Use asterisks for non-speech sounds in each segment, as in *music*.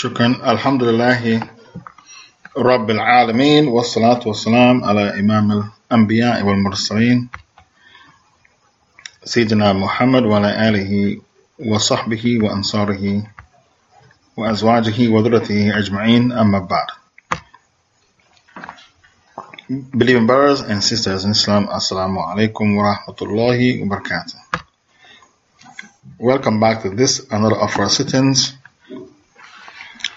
شكرا الحمد لله رب العالمين والصلاة والسلام على إمام الأنبياء والمرسلين سيدنا محمد وعلى آله وصحبه وأنصاره وأزواجه وذرته أجمعين أما بعد Believing brothers and sisters in Islam, Assalamu alaikum wa rahmatullahi wa barakatuh. Welcome back to this, another of our sittings.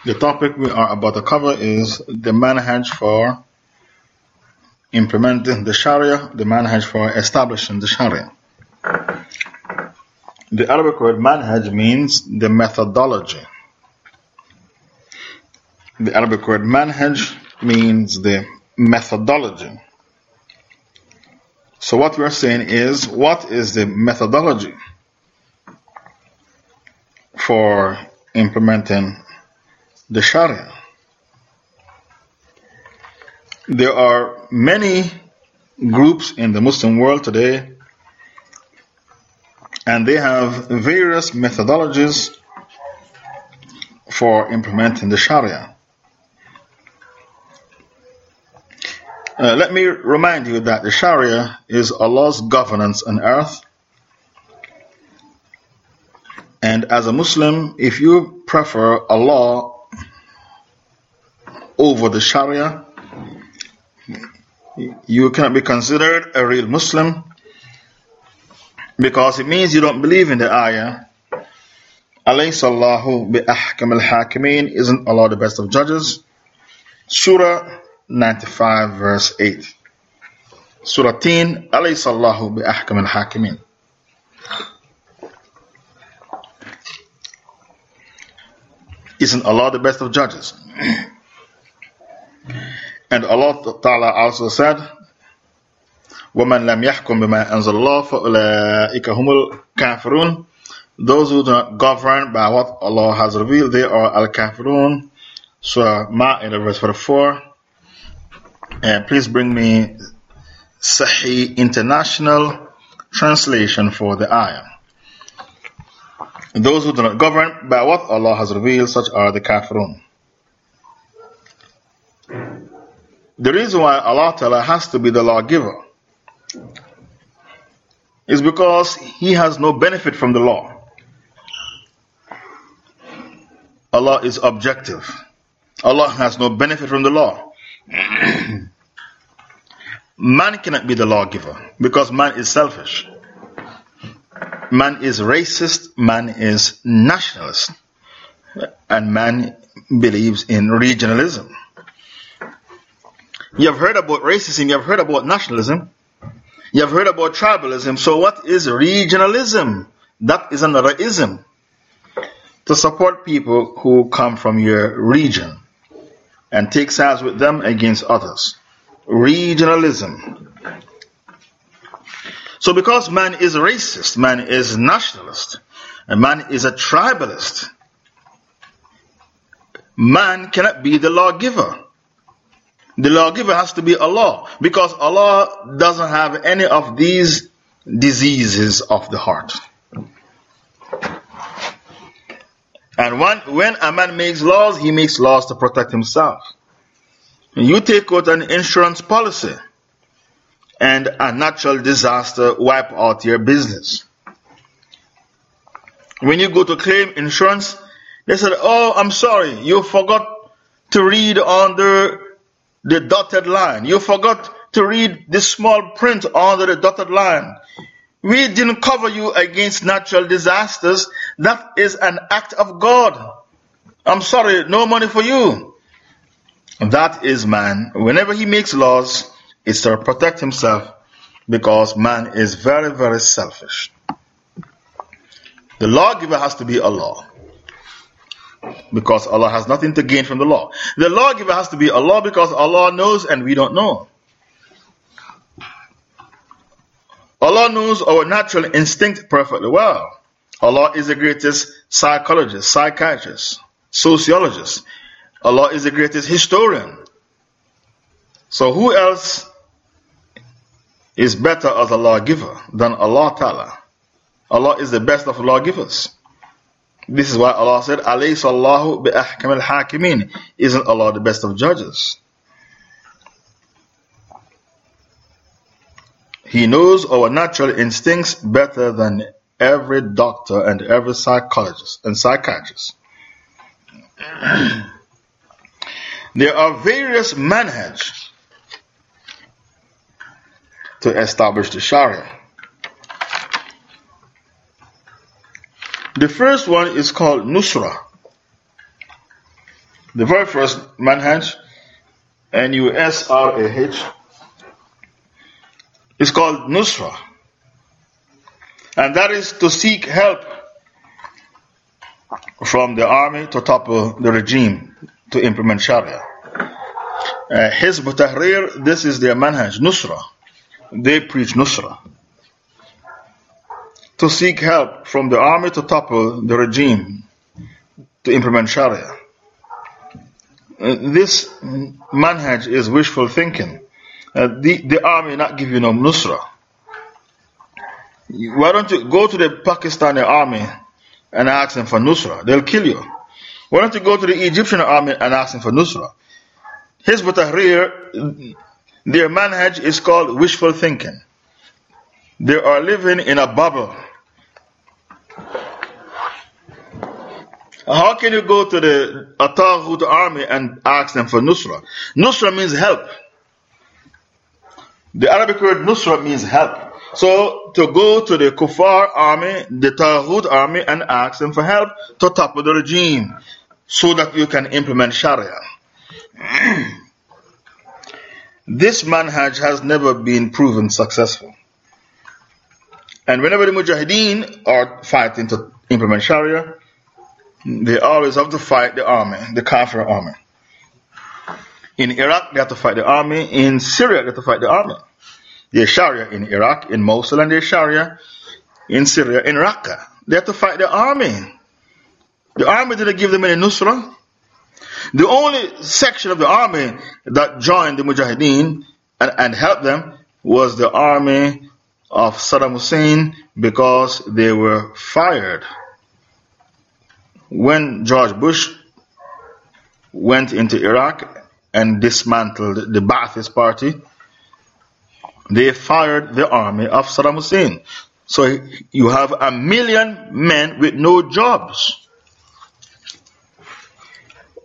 The topic we are about to cover is the manhaj for implementing the Sharia, the manhaj for establishing the Sharia. The Arabic word manhaj means the methodology. The Arabic word manhaj means the methodology. So what we're saying is, what is the methodology for implementing the Sharia? There are many groups in the Muslim world today, and they have various methodologies for implementing the Sharia. Uh, let me remind you that the Sharia is Allah's governance on earth. And as a Muslim, if you prefer Allah over the Sharia, you can't be considered a real Muslim because it means you don't believe in the ayah. Alayhi Allahu bi ahkam al hakimin, isn't Allah the best of judges? Surah 95, verse 8. Surah 10, Alayhi Allahu bi ahkam al hakimin. Isn't Allah the best of judges? *clears throat* and Allah Ta'ala also said, وَمَنْ لَمْ يَحْكُمْ بِمَا أَنزَلَ اللَّهُ فَأُولَٰئِكَ هُمُ الْكَافِرُونَ Those who do not govern by what Allah has revealed, they are al-kafirun. Surah Ma'idah verse 44. And please bring me Sahih International translation for the ayah. Those who do not govern by what Allah has revealed, such are the kafirun. The reason why Allah Ta'ala has to be the lawgiver is because He has no benefit from the law. Allah is objective. Allah has no benefit from the law. *clears throat* man cannot be the lawgiver because man is selfish. Man is racist, man is nationalist, and man believes in regionalism. You have heard about racism, you have heard about nationalism, you have heard about tribalism. So, what is regionalism? That is another ism to support people who come from your region and take sides with them against others. Regionalism. So because man is racist, man is nationalist, and man is a tribalist, man cannot be the lawgiver. The lawgiver has to be Allah because Allah doesn't have any of these diseases of the heart. And when, when a man makes laws, he makes laws to protect himself. You take out an insurance policy and a natural disaster wipe out your business. When you go to claim insurance, they said, Oh, I'm sorry, you forgot to read under dotted line. You forgot to read the small print under the dotted line. We didn't cover you against natural disasters. That is an act of God. I'm sorry, no money for you. That is man. Whenever he makes laws, it's to protect himself because man is very, very selfish. The lawgiver has to be Allah. Because Allah has nothing to gain from the law. The lawgiver has to be Allah because Allah knows and we don't know. Allah knows our natural instinct perfectly well. Allah is the greatest psychologist, psychiatrist, sociologist. Allah is the greatest historian. So who else is better as a lawgiver than Allah Ta'ala? Allah is the best of lawgivers. This is why Allah said, bi ahkam al hakimin. Isn't Allah the best of judges? He knows our natural instincts better than every doctor and every psychologist and psychiatrist. *clears throat* there are various manhaj to establish the Sharia. The first one is called Nusra. The very first manhaj, N U S R A H, is called Nusra. And that is to seek help from the army to topple the regime to implement Sharia. Uh, Tahrir, this is their manhaj, Nusra. They preach Nusra. To seek help from the army to topple the regime to implement Sharia. Uh, this manhaj is wishful thinking. Uh, the, the army not give you no Nusra. Why don't you go to the Pakistani army and ask them for Nusra? They'll kill you. Why don't you go to the Egyptian army and ask them for Nusra? Hizb Tahrir, their manhaj is called wishful thinking. They are living in a bubble. How can you go to the Ataghut army and ask them for Nusra? Nusra means help. The Arabic word Nusra means help. So, to go to the Kufar army, the Taghut army, and ask them for help to topple the regime so that you can implement Sharia. *clears throat* this manhaj has never been proven successful. And whenever the Mujahideen are fighting to implement Sharia, they always have to fight the army, the Kafir army. In Iraq, they have to fight the army. In Syria, they have to fight the army. There's Sharia in Iraq, in Mosul, and there's Sharia in Syria, in Raqqa. They have to fight the army. The army didn't give them any Nusra. The only section of the army that joined the Mujahideen and, and helped them was the army of Saddam Hussein because they were fired. When George Bush went into Iraq and dismantled the Ba'athist party, they fired the army of Saddam Hussein. So you have a million men with no jobs.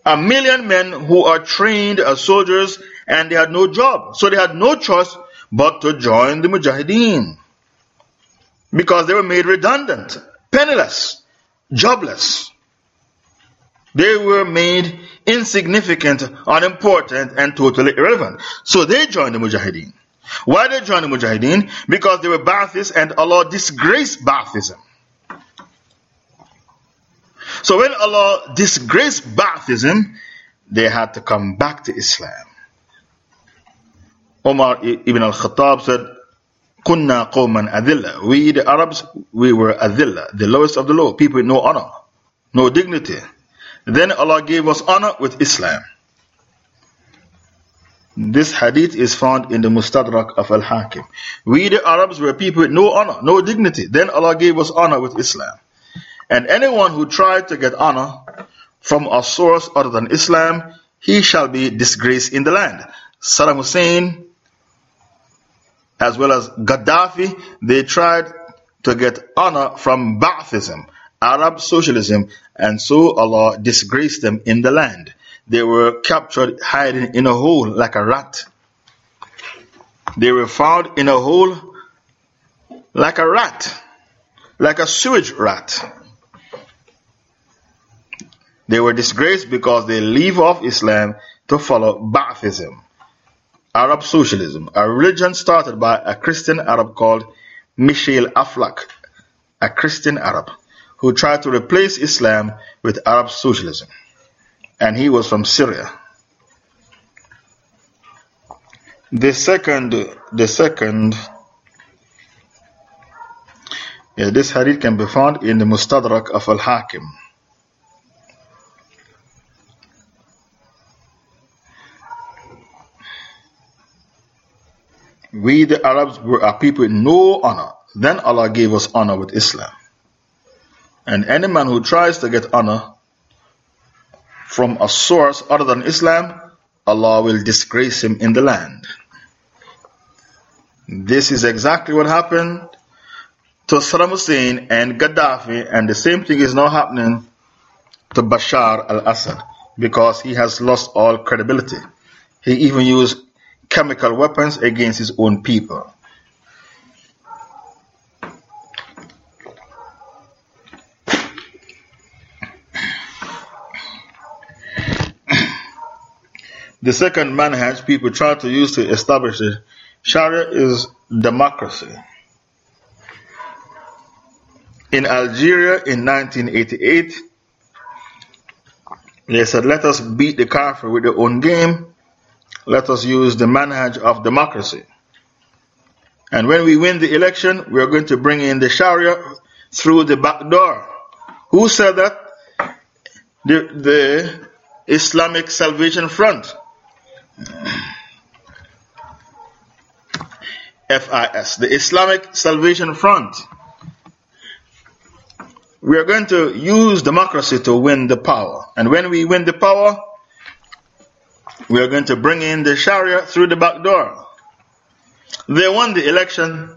A million men who are trained as soldiers and they had no job. So they had no choice but to join the Mujahideen. Because they were made redundant, penniless, jobless. They were made insignificant, unimportant, and totally irrelevant. So they joined the Mujahideen. Why did they join the Mujahideen? Because they were Baathists and Allah disgraced Baathism. So when Allah disgraced Baathism, they had to come back to Islam. Umar ibn al-Khattab said, Kunna qawman adilla. We the Arabs, we were adilla, the lowest of the low, people with no honor, no dignity. Then Allah gave us honor with Islam. This hadith is found in the Mustadrak of Al Hakim. We, the Arabs, were people with no honor, no dignity. Then Allah gave us honor with Islam. And anyone who tried to get honor from a source other than Islam, he shall be disgraced in the land. Saddam Hussein, as well as Gaddafi, they tried to get honor from Ba'athism, Arab socialism, and so Allah disgraced them in the land. They were captured hiding in a hole like a rat. They were found in a hole like a rat, like a sewage rat. They were disgraced because they leave off Islam to follow Ba'athism, Arab socialism, a religion started by a Christian Arab called Michel Aflaq, a Christian Arab, who tried to replace Islam with Arab socialism and he was from Syria. The second, the second, yeah, this hadith can be found in the Mustadrak of Al Hakim. We, the Arabs, were a people with no honor. Then Allah gave us honor with Islam. And any man who tries to get honor from a source other than Islam, Allah will disgrace him in the land. This is exactly what happened to Saddam Hussein and Gaddafi, and the same thing is now happening to Bashar al Assad because he has lost all credibility. He even used chemical weapons against his own people. *clears throat* The second manhaj people try to use to establish the Sharia is democracy. In Algeria in 1988, they said, let us beat the Kafir with their own game. Let us use the manhaj of democracy. And when we win the election, we are going to bring in the Sharia through the back door. Who said that? The, the Islamic Salvation Front. FIS, the Islamic Salvation Front. We are going to use democracy to win the power. And when we win the power, we are going to bring in the Sharia through the back door. They won the election.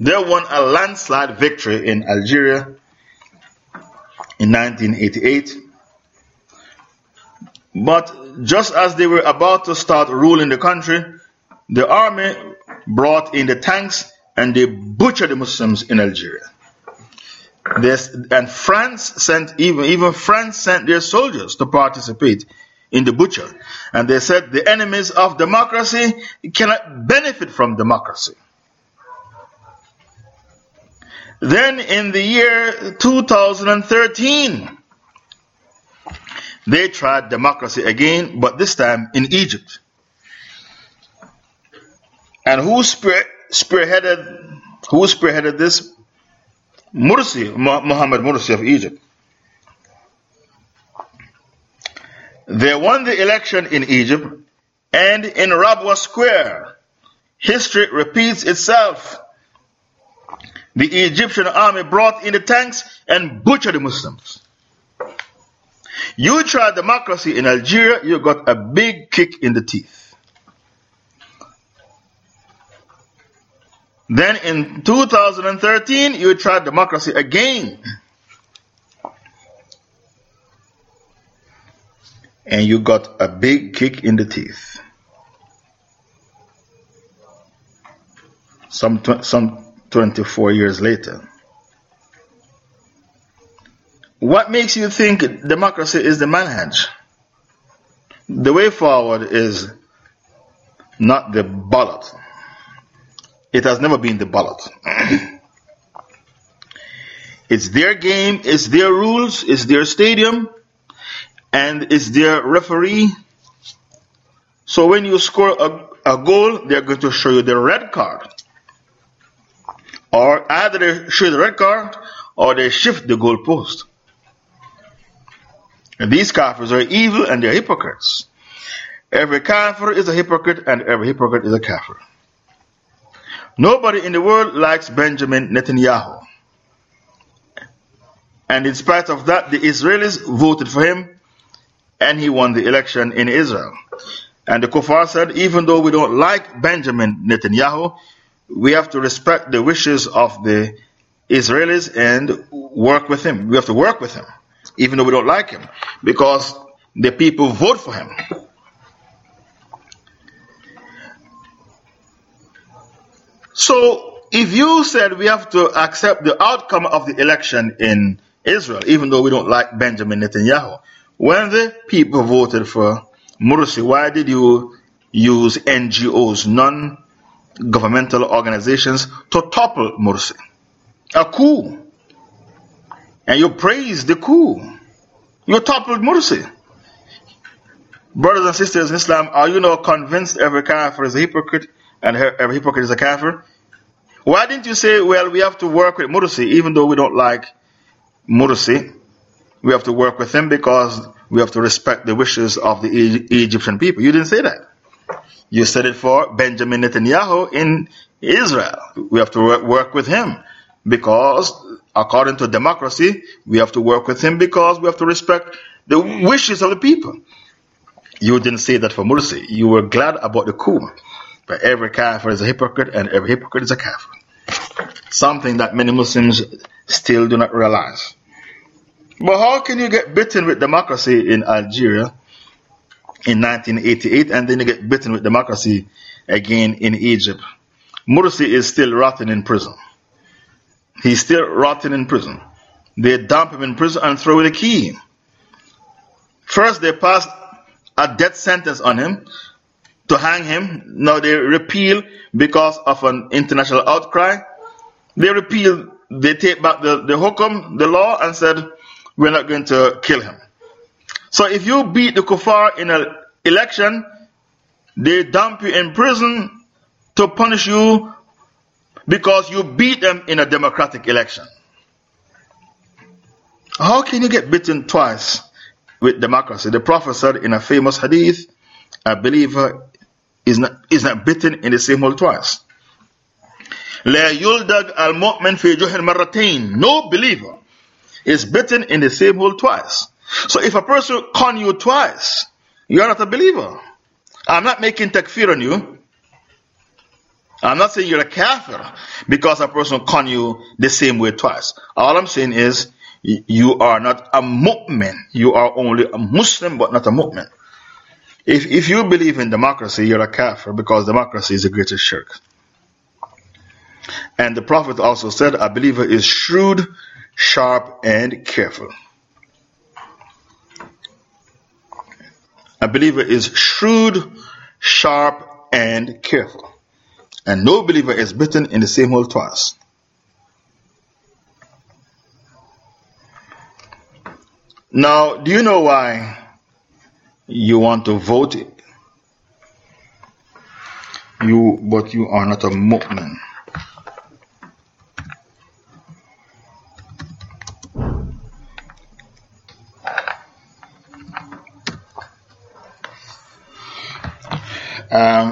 They won a landslide victory in Algeria in 1988. But just as they were about to start ruling the country, the army brought in the tanks and they butchered the Muslims in Algeria. This, and France sent even even France sent their soldiers to participate in the butcher. And they said the enemies of democracy cannot benefit from democracy. Then in the year 2013, they tried democracy again, but this time in Egypt. And who spear, spearheaded, who spearheaded this? Mursi, Muhammad Mursi of Egypt. They won the election in Egypt and in Rabaa Square. History repeats itself. The Egyptian army brought in the tanks and butchered the Muslims. You tried democracy in Algeria, you got a big kick in the teeth. Then in 2013, you tried democracy again. And you got a big kick in the teeth. Some, some 24 years later. What makes you think democracy is the manhaj? The way forward is not the ballot. It has never been the ballot. *clears throat* it's their game, it's their rules, it's their stadium, and it's their referee. So when you score a, a goal, they're going to show you the red card. Or either they show the red card or they shift the goalpost. And these kafirs are evil and they're hypocrites. Every kafir is a hypocrite and every hypocrite is a kafir. Nobody in the world likes Benjamin Netanyahu. And in spite of that, the Israelis voted for him and he won the election in Israel. And the Kuffar said, even though we don't like Benjamin Netanyahu, we have to respect the wishes of the Israelis and work with him. We have to work with him even though we don't like him, because the people vote for him. So, if you said we have to accept the outcome of the election in Israel, even though we don't like Benjamin Netanyahu, when the people voted for Mursi, why did you use NGOs, non governmental organizations, to topple Mursi? A coup. And you praise the coup. You toppled Mursi. Brothers and sisters in Islam, are you now convinced every kafir is a hypocrite and every hypocrite is a kafir? Why didn't you say, well, we have to work with Mursi, even though we don't like Mursi? We have to work with him because we have to respect the wishes of the Egyptian people. You didn't say that. You said it for Benjamin Netanyahu in Israel. We have to work with him because according to democracy, we have to work with him because we have to respect the wishes of the people. You didn't say that for Morsi. You were glad about the coup. But every kafir is a hypocrite and every hypocrite is a kafir. Something that many Muslims still do not realize. But how can you get bitten with democracy in Algeria in 1988 and then you get bitten with democracy again in Egypt? Morsi is still rotting in prison. He's still rotting in prison. They dump him in prison and throw the key. First, they passed a death sentence on him to hang him. Now they repeal because of an international outcry. They repeal, they take back the, the hukum, the law, and said, We're not going to kill him. So if you beat the kuffar in an election, they dump you in prison to punish you because you beat them in a democratic election. How can you get beaten twice with democracy? The Prophet said in a famous hadith, a believer is not, is not beaten in the same hole twice. لا يلدغ المؤمن في جهر مرتين. No believer is bitten in the same hole twice. So if a person con you twice, you are not a believer. I'm not making takfir on you. I'm not saying you're a kafir because a person con you the same way twice. All I'm saying is you are not a mu'min. You are only a Muslim but not a mu'min. If, if you believe in democracy, you're a kafir because democracy is the greatest shirk. And the Prophet also said a believer is shrewd, sharp, and careful. A believer is shrewd, sharp, and careful. And no believer is bitten in the same hole twice. Now, do you know why you want to vote? You, but you are not a mu'min.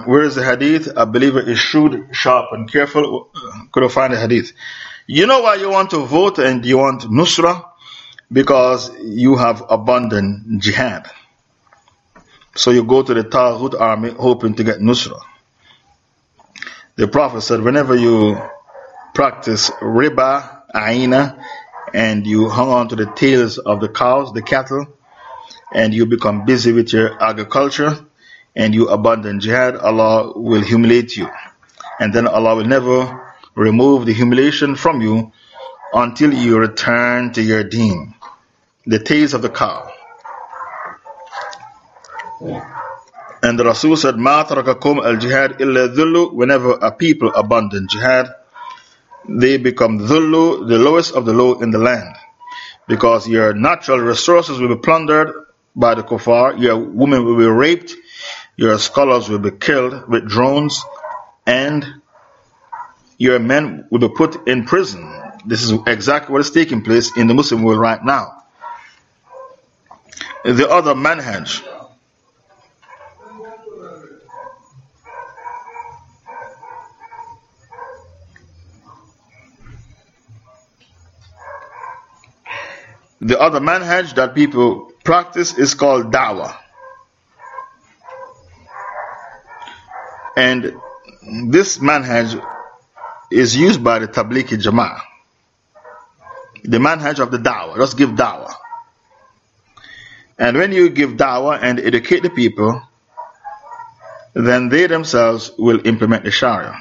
Where is the hadith? A believer is shrewd, sharp, and careful. Uh, could I find the hadith? You know why you want to vote and you want nusra? Because you have abandoned jihad. So you go to the Taghut army hoping to get nusra. The Prophet said, whenever you practice riba, aina, and you hang on to the tails of the cows, the cattle, and you become busy with your agriculture, and you abandon jihad, Allah will humiliate you. And then Allah will never remove the humiliation from you until you return to your deen. The taste of the cow. And the Rasul said, Ma tarakakum al jihad illa. Whenever a people abandon jihad, they become dhullu, the lowest of the low in the land. Because your natural resources will be plundered by the kuffar, your women will be raped, your scholars will be killed with drones, and your men will be put in prison. This is exactly what is taking place in the Muslim world right now. The other manhaj. The other manhaj that people practice is called da'wah. And this manhaj is used by the Tablighi Jama'ah. The manhaj of the da'wah. Just give da'wah. And when you give da'wah and educate the people, then they themselves will implement the Sharia.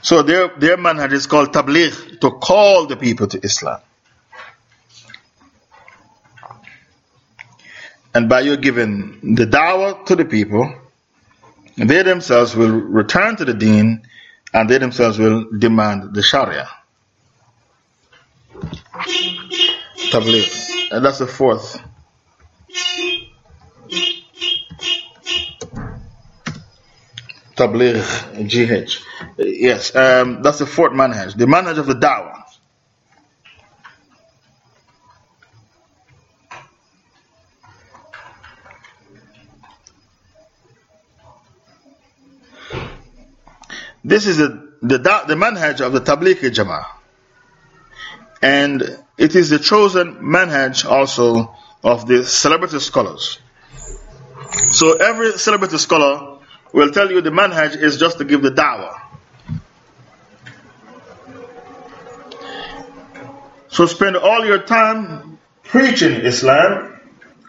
So their, their manhaj is called tabligh, to call the people to Islam. And by you giving the dawah to the people, they themselves will return to the deen and they themselves will demand the sharia. And that's the fourth. Tabligh, GH. Yes, um, that's the fourth manhaj. The manhaj of the dawah. This is the, the, the manhaj of the Tabligh Jama'ah. And it is the chosen manhaj also of the celebrity scholars. So every celebrity scholar will tell you the manhaj is just to give the da'wah. So spend all your time preaching Islam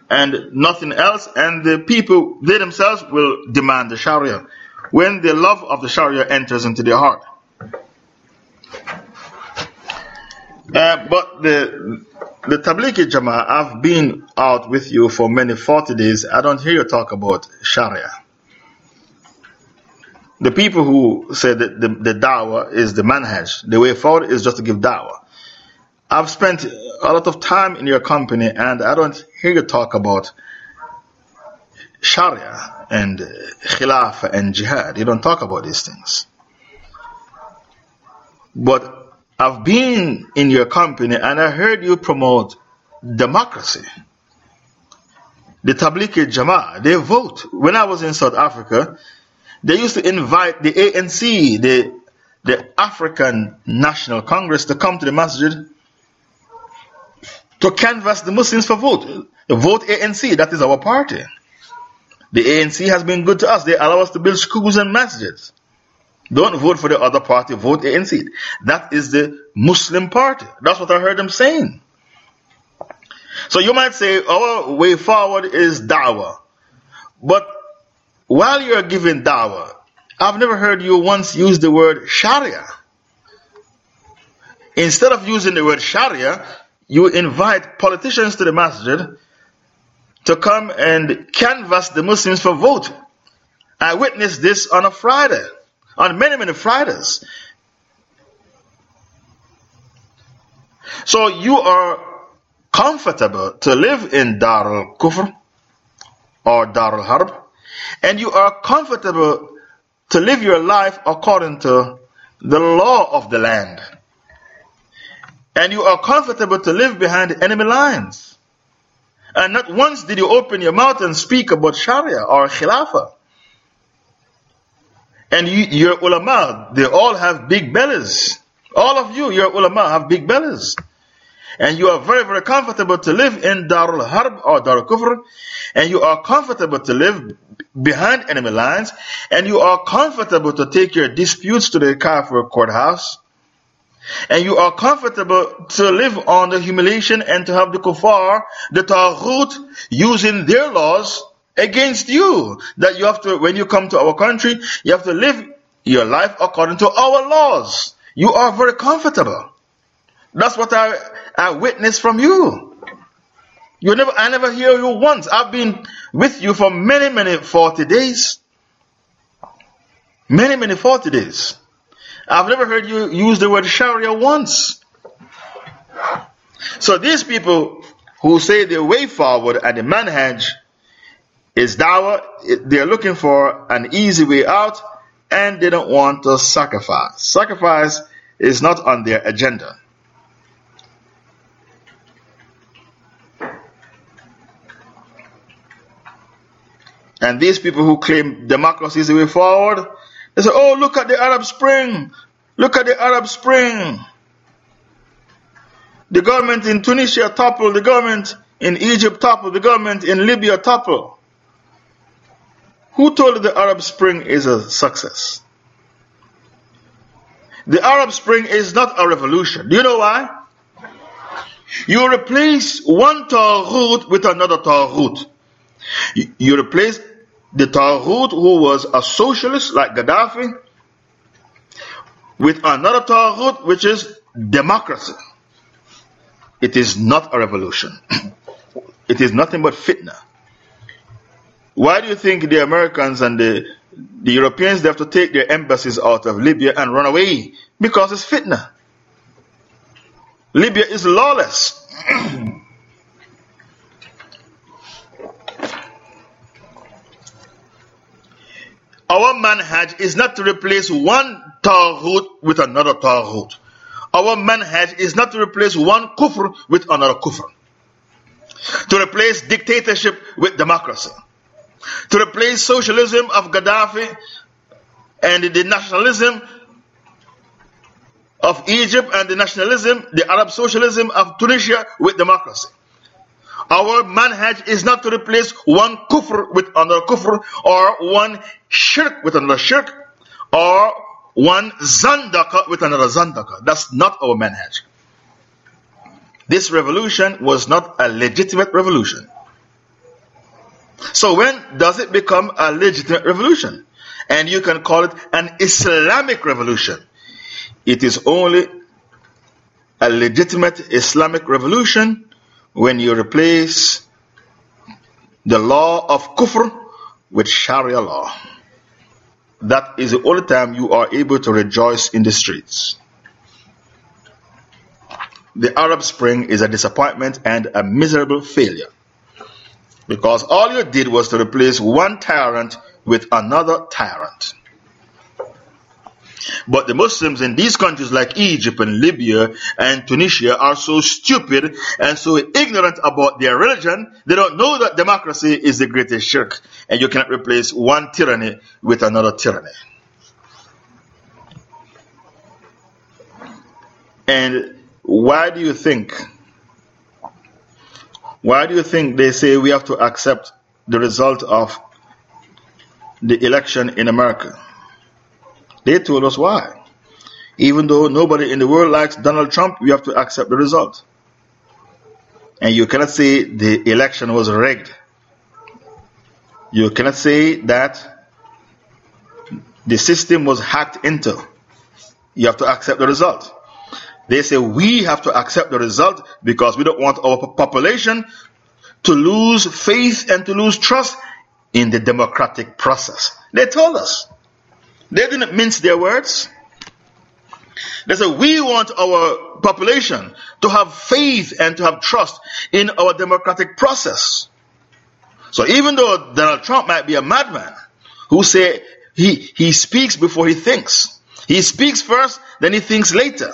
and nothing else, and the people, they themselves will demand the Sharia when the love of the Sharia enters into their heart. Uh, but the, the Tablighi Jama'ah, I've been out with you for many 40 days. I don't hear you talk about Sharia. The people who say that the, the da'wah is the manhaj, the way forward is just to give da'wah. I've spent a lot of time in your company and I don't hear you talk about Sharia and Khilafah and Jihad. You don't talk about these things. But I've been in your company and I heard you promote democracy. The Tablighi Jama'ah, they vote. When I was in South Africa, they used to invite the ANC, the, the African National Congress, to come to the masjid to canvass the Muslims for vote. Vote ANC, that is our party. The ANC has been good to us. They allow us to build schools and masjids. Don't vote for the other party, vote ANC. That is the Muslim party. That's what I heard them saying. So you might say our way forward is da'wah. But while you're giving da'wah, I've never heard you once use the word sharia. Instead of using the word sharia, you invite politicians to the masjid to come and canvass the Muslims for vote. I witnessed this on a Friday on many, many Fridays. So you are comfortable to live in Dar al Kufr or Dar al Harb, and you are comfortable to live your life according to the law of the land. And you are comfortable to live behind enemy lines. And not once did you open your mouth and speak about Sharia or Khilafah. And you, your ulama, they all have big bellies. All of you, your ulama, have big bellies. And you are very, very comfortable to live in Darul Harb or Darul Kufr. And you are comfortable to live behind enemy lines. And you are comfortable to take your disputes to the Kafir courthouse. And you are comfortable to live on the humiliation and to have the kuffar, the taghut, using their laws against you. That you have to, when you come to our country, you have to live your life according to our laws. You are very comfortable. That's what I, I witnessed from you. You never, I never hear you once. I've been with you for many, many 40 days. Many, many 40 days. I've never heard you use the word Sharia once. So these people who say the way forward and the manhaj is dawah, they're looking for an easy way out and they don't want to sacrifice. Sacrifice is not on their agenda. And these people who claim democracy is the way forward, they say, oh, look at the Arab Spring. Look at the Arab Spring. The government in Tunisia toppled, the government in Egypt toppled, the government in Libya toppled. Who told the Arab Spring is a success? The Arab Spring is not a revolution. Do you know why? You replace one Taghut with another Taghut. You, replace the Taghut who was a socialist like Gaddafi with another Taghut which is democracy. It is not a revolution. *clears throat* it is nothing but fitna. Why do you think the Americans and the, the Europeans they have to take their embassies out of Libya and run away? Because it's fitna. Libya is lawless. *clears throat* Our manhaj is not to replace one Taghut with another Taghut. Our manhaj is not to replace one kufr with another kufr. To replace dictatorship with democracy to replace socialism of Gaddafi and the nationalism of Egypt and the nationalism, the Arab socialism of Tunisia with democracy. Our manhaj is not to replace one kufr with another kufr or one shirk with another shirk or one zandaka with another zandaka. That's not our manhaj. This revolution was not a legitimate revolution. So when does it become a legitimate revolution? And you can call it an Islamic revolution. It is only a legitimate Islamic revolution when you replace the law of kufr with Sharia law. That is the only time you are able to rejoice in the streets. The Arab Spring is a disappointment and a miserable failure. Because all you did was to replace one tyrant with another tyrant. But the Muslims in these countries like Egypt and Libya and Tunisia are so stupid and so ignorant about their religion, they don't know that democracy is the greatest shirk and you cannot replace one tyranny with another tyranny. And why do you think why do you think they say we have to accept the result of the election in America? They told us why. Even though nobody in the world likes Donald Trump, we have to accept the result. And you cannot say the election was rigged. You cannot say that the system was hacked into. You have to accept the result. They say we have to accept the result because we don't want our population to lose faith and to lose trust in the democratic process. They told us. They didn't mince their words. They said, We want our population to have faith and to have trust in our democratic process. So even though Donald Trump might be a madman who say he, he speaks before he thinks, he speaks first, then he thinks later.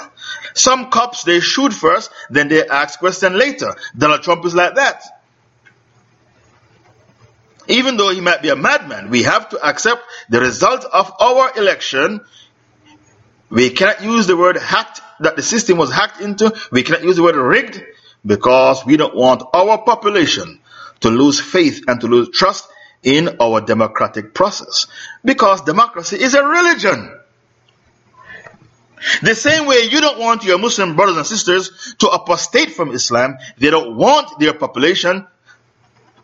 Some cops, they shoot first, then they ask question later. Donald Trump is like that. Even though he might be a madman, we have to accept the result of our election. We cannot use the word hacked, that the system was hacked into. We cannot use the word rigged because we don't want our population to lose faith and to lose trust in our democratic process. Because democracy is a religion. The same way you don't want your Muslim brothers and sisters to apostate from Islam, they don't want their population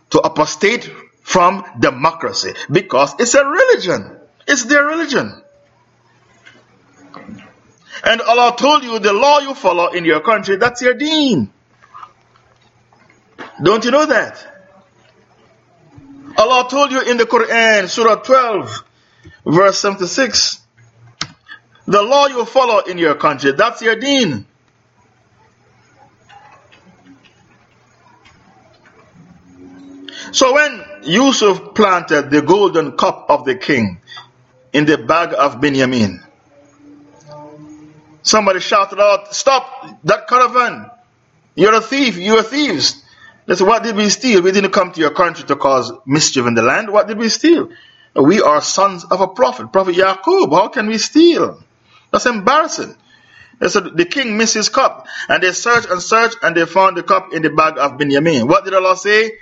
to apostate from democracy because it's a religion. It's their religion. And Allah told you the law you follow in your country, that's your deen. Don't you know that? Allah told you in the Quran, Surah 12, verse 76 the law you follow in your country, that's your deen. So when Yusuf planted the golden cup of the king in the bag of Benjamin, somebody shouted out, Stop that caravan! You're a thief, you're thieves. They said, What did we steal? We didn't come to your country to cause mischief in the land. What did we steal? We are sons of a prophet, Prophet Yaqub. How can we steal? That's embarrassing. They said the king missed his cup. And they searched and searched and they found the cup in the bag of Benjamin. What did Allah say?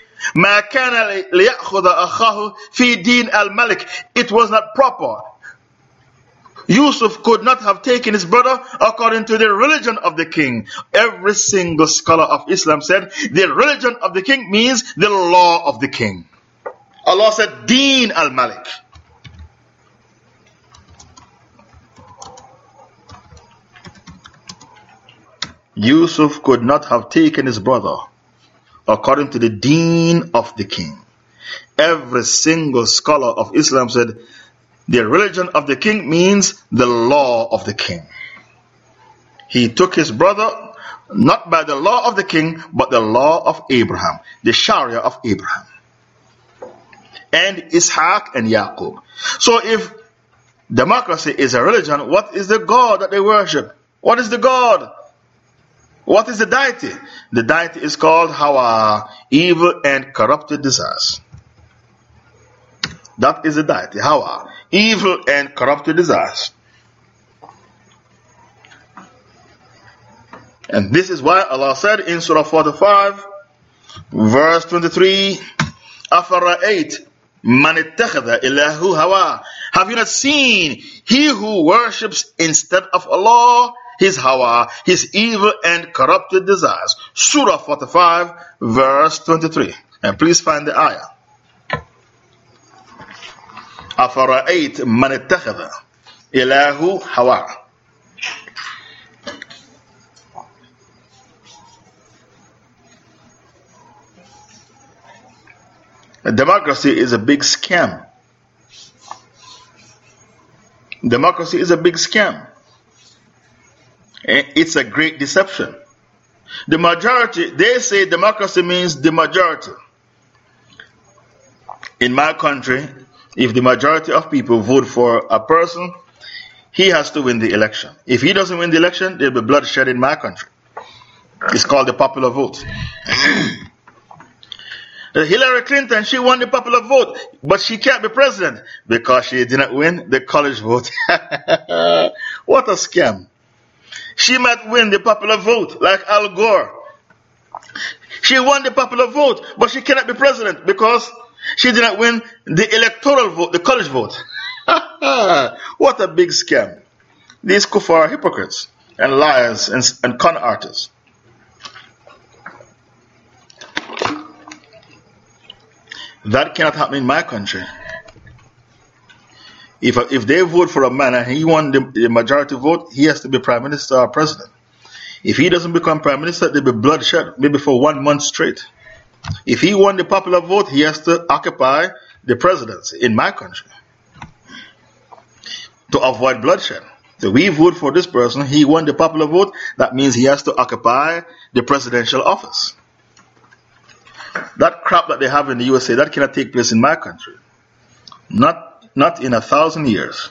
It was not proper. Yusuf could not have taken his brother according to the religion of the king. Every single scholar of Islam said the religion of the king means the law of the king. Allah said Deen al Malik. Yusuf could not have taken his brother according to the deen of the king. Every single scholar of Islam said the religion of the king means the law of the king. He took his brother not by the law of the king, but the law of Abraham, the Sharia of Abraham, and Ishaq and Yaqub. So if democracy is a religion, what is the God that they worship? What is the God? What is the deity? The deity is called Hawa, evil and corrupted desires. That is the deity, Hawa. Evil and corrupted desires. And this is why Allah said in Surah 45, verse 23, أَفَرَأَيْتَ مَنِ اتَّخَذَ إِلَهُ هَوَى Have you not seen he who worships instead of Allah his hawa, his evil and corrupted desires? Surah 45, verse 23. And please find the ayah. أفرأيت من اتخذ إله هواه Democracy is a big scam. Democracy is a big scam. Eh, it's a great deception. The majority, they say democracy means the majority. In my country, if the majority of people vote for a person, he has to win the election. If he doesn't win the election, there'll be bloodshed in my country. It's called the popular vote. *clears throat* Uh, Hillary Clinton, she won the popular vote, but she can't be president because she did not win the college vote. *laughs* what a scam. She might win the popular vote like Al Gore. She won the popular vote, but she cannot be president because she did not win the electoral vote, the college vote. *laughs* what a big scam. These kuffar are hypocrites and liars and, and con artists. That cannot happen in my country. If, if they vote for a man and he won the, the majority vote, he has to be prime minister or president. If he doesn't become prime minister, there'll be bloodshed, maybe for one month straight. If he won the popular vote, he has to occupy the presidency in my country to avoid bloodshed. So we vote for this person, he won the popular vote, that means he has to occupy the presidential office. That crap that they have in the USA, that cannot take place in my country. Not, not in a thousand years.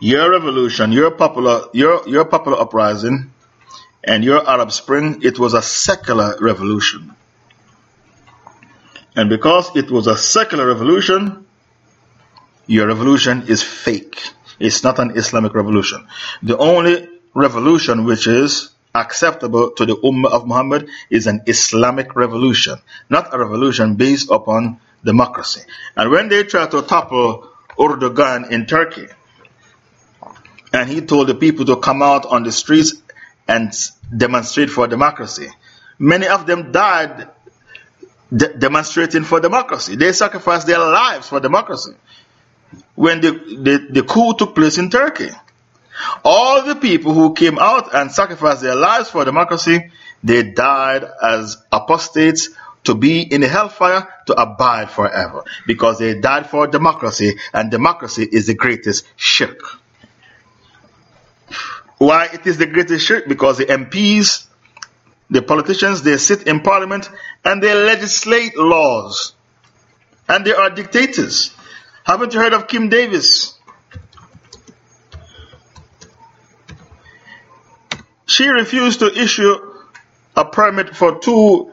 Your revolution, your popular, your, your popular uprising, and your Arab Spring, it was a secular revolution. And because it was a secular revolution, your revolution is fake. It's not an Islamic revolution. The only revolution which is acceptable to the Ummah of Muhammad is an Islamic revolution, not a revolution based upon democracy. And when they tried to topple Erdogan in Turkey, and he told the people to come out on the streets and demonstrate for democracy, many of them died de demonstrating for democracy. They sacrificed their lives for democracy when the, the, the coup took place in Turkey. All the people who came out and sacrificed their lives for democracy, they died as apostates to be in the hellfire to abide forever because they died for democracy and democracy is the greatest shirk. Why it is the greatest shirk? Because the MPs, the politicians, they sit in parliament and they legislate laws and they are dictators. Haven't you heard of Kim Davis? She refused to issue a permit for two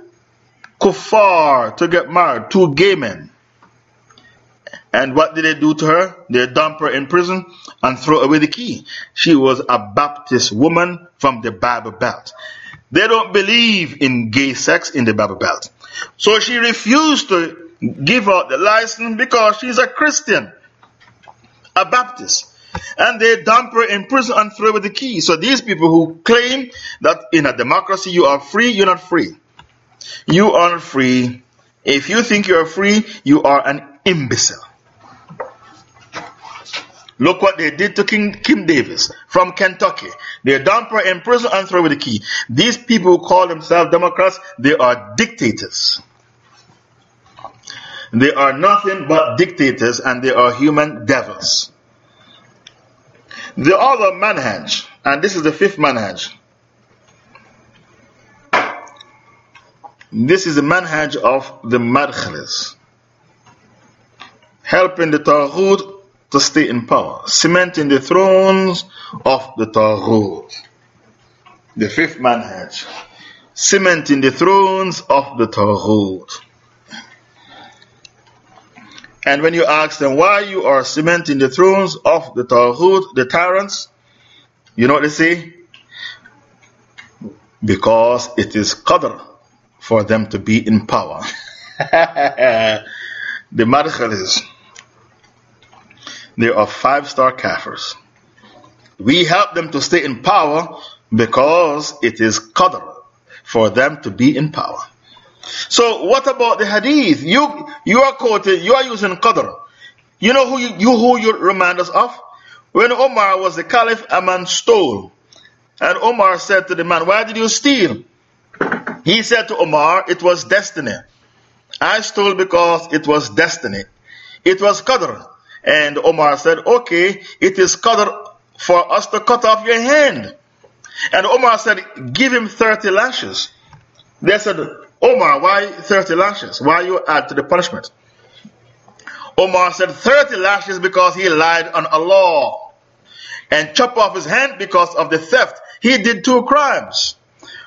kuffar to get married, two gay men. And what did they do to her? They dumped her in prison and throw away the key. She was a Baptist woman from the Bible Belt. They don't believe in gay sex in the Bible Belt. So she refused to give out the license because she's a Christian, a Baptist and they dump her in prison and throw away the key. So these people who claim that in a democracy you are free, you're not free. You are not free. If you think you are free, you are an imbecile. Look what they did to King, Kim Davis from Kentucky. They dump her in prison and throw away the key. These people who call themselves Democrats, they are dictators. They are nothing but dictators and they are human devils. The other manhaj, and this is the fifth manhaj. This is the manhaj of the madkhalis. Helping the Taghut to stay in power, cementing the thrones of the Taghut. The fifth manhaj. cementing the thrones of the Taghut. And when you ask them why you are cementing the thrones of the Taghut, the tyrants, you know what they say? Because it is qadr for them to be in power. *laughs* the madkhalis they are five star kafirs. We help them to stay in power because it is qadr for them to be in power. So, what about the hadith? You, you are quoting, you are using qadr. You know who you, you, who you remind us of? When Omar was the caliph, a man stole. And Omar said to the man, Why did you steal? He said to Omar, It was destiny. I stole because it was destiny. It was qadr. And Omar said, Okay, it is qadr for us to cut off your hand. And Omar said, Give him 30 lashes. They said, Omar, why 30 lashes? Why you add to the punishment? Omar said, 30 lashes because he lied on Allah. And chop off his hand because of the theft. He did two crimes.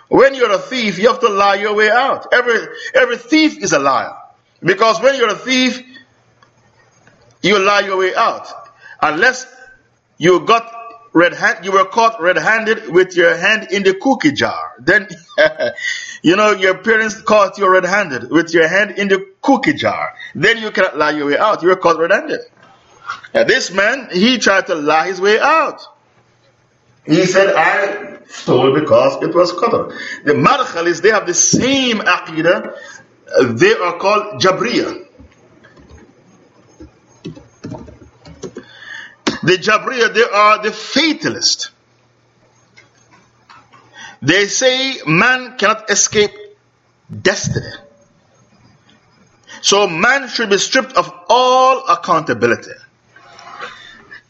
When you're a thief, you have to lie your way out. Every, every thief is a liar. Because when you're a thief, you lie your way out. Unless you got red hand, you were caught red-handed with your hand in the cookie jar. Then, *laughs* you know, your parents caught you red-handed with your hand in the cookie jar. Then you cannot lie your way out. You were caught red-handed. Now this man, he tried to lie his way out. He said, I stole because it was qadr. The Madkhalis, they have the same aqidah. They are called Jabriya. The Jabriya, they are the fatalist. They say man cannot escape destiny. So man should be stripped of all accountability.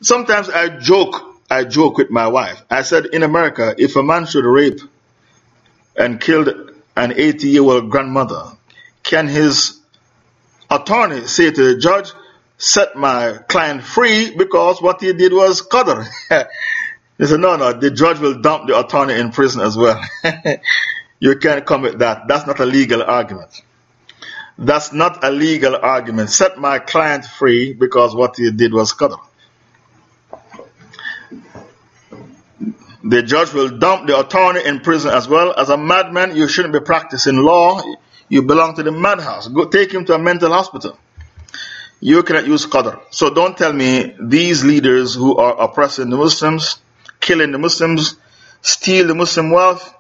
Sometimes I joke, I joke with my wife. I said in America, if a man should rape and killed an 80 year old grandmother, can his attorney say to the judge, set my client free because what he did was qadr. *laughs* he said, no, no, the judge will dump the attorney in prison as well. *laughs* you can't commit that. That's not a legal argument. That's not a legal argument. Set my client free because what he did was qadr. The judge will dump the attorney in prison as well. As a madman, you shouldn't be practicing law. You belong to the madhouse. Go take him to a mental hospital you cannot use qadr. So don't tell me these leaders who are oppressing the Muslims, killing the Muslims, steal the Muslim wealth,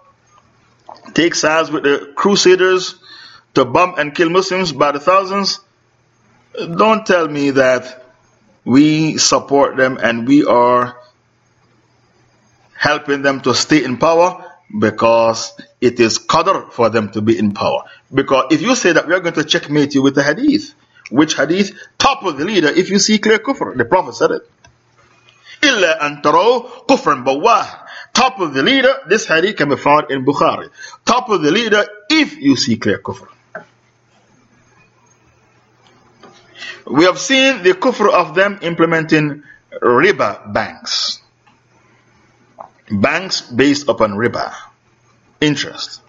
take sides with the crusaders to bomb and kill Muslims by the thousands. Don't tell me that we support them and we are helping them to stay in power because it is qadr for them to be in power. Because if you say that we are going to checkmate you with the hadith, which hadith? Top of the leader if you see clear kufr. The Prophet said it. إِلَّا أَن تَرَوْا كُفْرًا بَوَّاهًا Top of the leader, this hadith can be found in Bukhari. Top of the leader if you see clear kufr. We have seen the kufr of them implementing riba banks. Banks based upon riba, interest.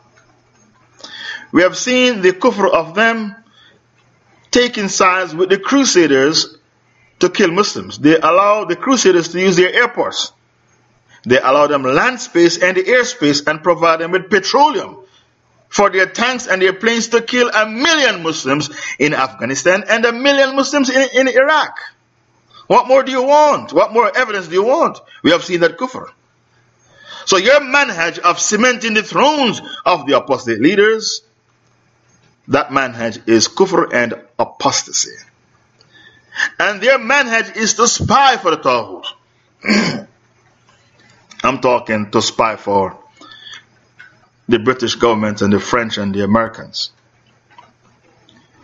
We have seen the kufr of them taking sides with the crusaders to kill Muslims. They allow the crusaders to use their airports. They allow them land space and the airspace and provide them with petroleum for their tanks and their planes to kill a million Muslims in Afghanistan and a million Muslims in, in Iraq. What more do you want? What more evidence do you want? We have seen that kufr. So your manhaj of cementing the thrones of the apostate leaders that manhaj is kufr and apostasy. And their manhaj is to spy for the Taghut. *clears throat* I'm talking to spy for the British government and the French and the Americans.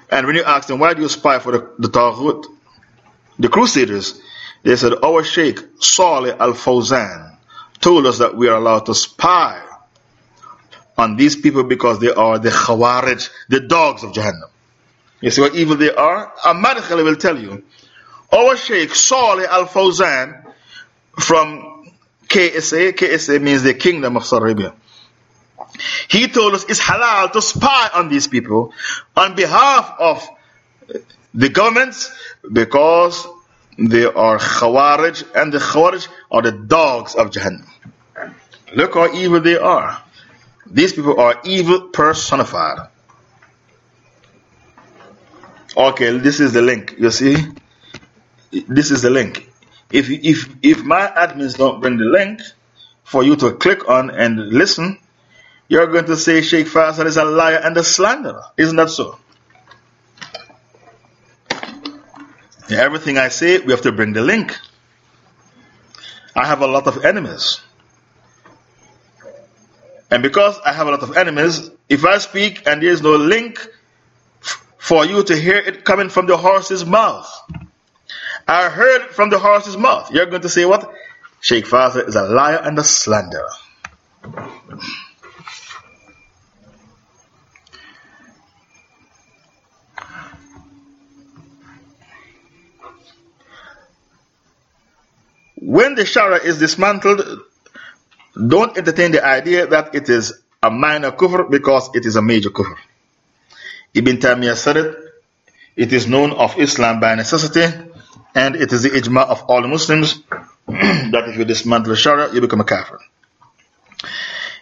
And when you ask them, why do you spy for the, the Taghut? The Crusaders, they said, our Sheikh Saleh Al Fawzan told us that we are allowed to spy on these people because they are the Khawarij, the dogs of Jahannam. You see what evil they are? A Madkhali will tell you. Our Sheikh Saleh Al Fawzan from KSA, KSA means the Kingdom of Saudi Arabia. He told us it's halal to spy on these people on behalf of the governments because they are Khawarij and the Khawarij are the dogs of Jahannam. Look how evil they are. These people are evil personified. Okay, this is the link. You see? This is the link. If, if, if my admins don't bring the link for you to click on and listen, you're going to say Sheikh Faisal is a liar and a slanderer. Isn't that so? Everything I say, we have to bring the link. I have a lot of enemies. And because I have a lot of enemies, if I speak and there is no link for you to hear it coming from the horse's mouth, I heard it from the horse's mouth. You're going to say what? Sheikh Faisal is a liar and a slanderer. When the Sharia is dismantled, don't entertain the idea that it is a minor kufr because it is a major kufr. Ibn Taymiyyah said it. It is known of Islam by necessity, and it is the ijma of all Muslims *clears throat* that if you dismantle Sharia, you become a kafir.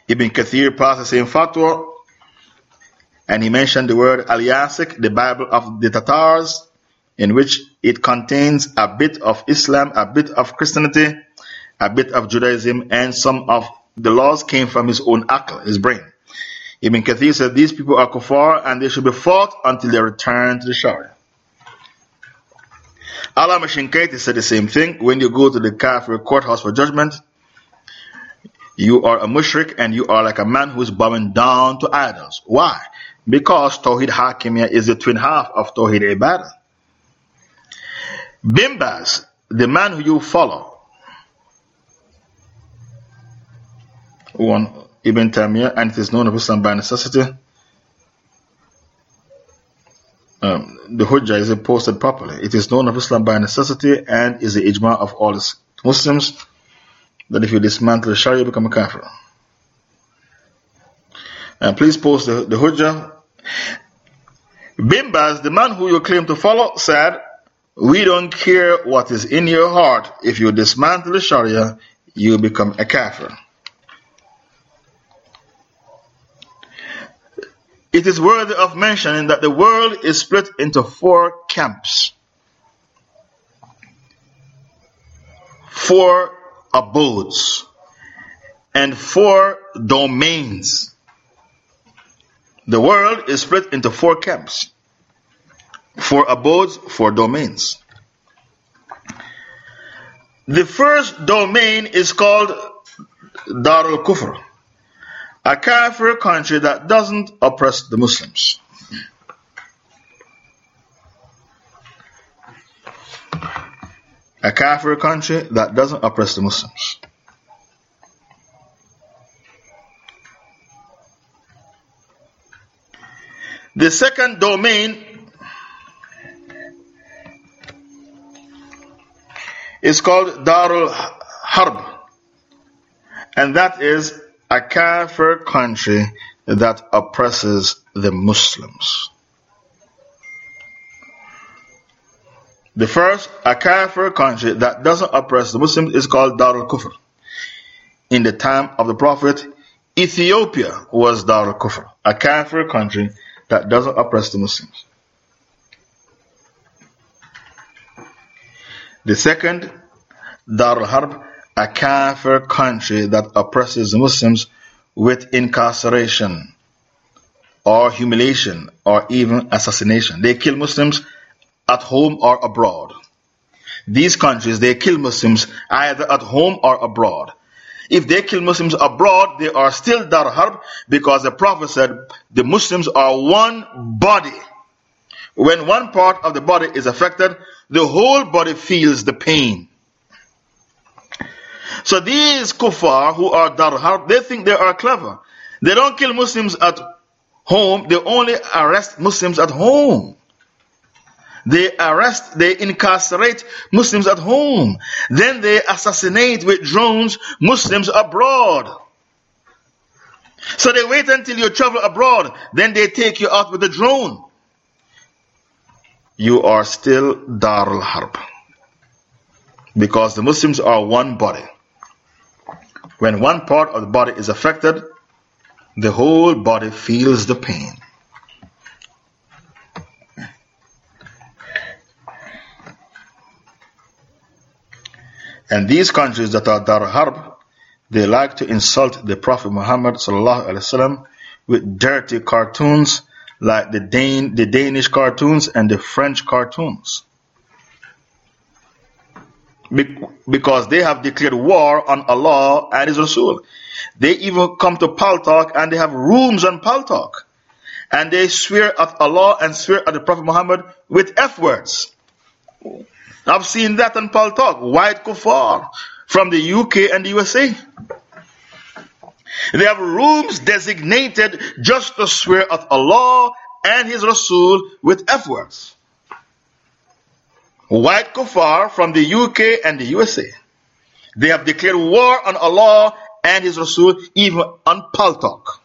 Ibn Kathir passed the same fatwa, and he mentioned the word Al Yasik, the Bible of the Tatars, in which it contains a bit of Islam, a bit of Christianity, a bit of Judaism, and some of the laws came from his own akal, his brain. Ibn Kathir said these people are kuffar and they should be fought until they return to the Sharia. Allama Shinqiti said the same thing. When you go to the Kafir courthouse for judgment, you are a mushrik and you are like a man who is bowing down to idols. Why? Because Tawhid Hakimiyya is the twin half of Tawhid Ibadah. Bin Baz, the man who you follow, one Ibn Taymiyyah, and it is known of Islam by necessity. Um, the Hujjah is posted properly. It is known of Islam by necessity and is the ijma of all Muslims that if you dismantle the Sharia, you become a kafir. And please post the, the Hujjah. Bin Baz, the man who you claim to follow, said, We don't care what is in your heart. If you dismantle the Sharia, you become a kafir. It is worthy of mentioning that the world is split into four camps. Four abodes and four domains. The world is split into four camps. Four abodes, four domains. The first domain is called Darul Kufr a Kafir country that doesn't oppress the Muslims. A Kafir country that doesn't oppress the Muslims. The second domain is called Darul Harb, and that is a Kafir country that oppresses the Muslims. The first, a Kafir country that doesn't oppress the Muslims is called Darul Kufr. In the time of the Prophet, Ethiopia was Darul Kufr, a Kafir country that doesn't oppress the Muslims. The second, Darul Harb, a Kafir country that oppresses Muslims with incarceration or humiliation or even assassination. They kill Muslims at home or abroad. These countries, they kill Muslims either at home or abroad. If they kill Muslims abroad, they are still Dar Harb because the Prophet said the Muslims are one body. When one part of the body is affected, the whole body feels the pain. So these kuffar who are Dar Harb, they think they are clever. They don't kill Muslims at home, they only arrest Muslims at home. They arrest, they incarcerate Muslims at home. Then they assassinate with drones Muslims abroad. So they wait until you travel abroad, then they take you out with a drone. You are still Darul Harb. Because the Muslims are one body. When one part of the body is affected, the whole body feels the pain. And these countries that are Dar Harb, they like to insult the Prophet Muhammad with dirty cartoons like the, Dan the Danish cartoons and the French cartoons. Be because they have declared war on Allah and His Rasul. They even come to Paltalk and they have rooms on Paltalk. And they swear at Allah and swear at the Prophet Muhammad with F words. I've seen that on Paltalk. White kuffar from the UK and the USA. They have rooms designated just to swear at Allah and His Rasul with F words. White kuffar from the UK and the USA. They have declared war on Allah and His Rasul even on Paltalk.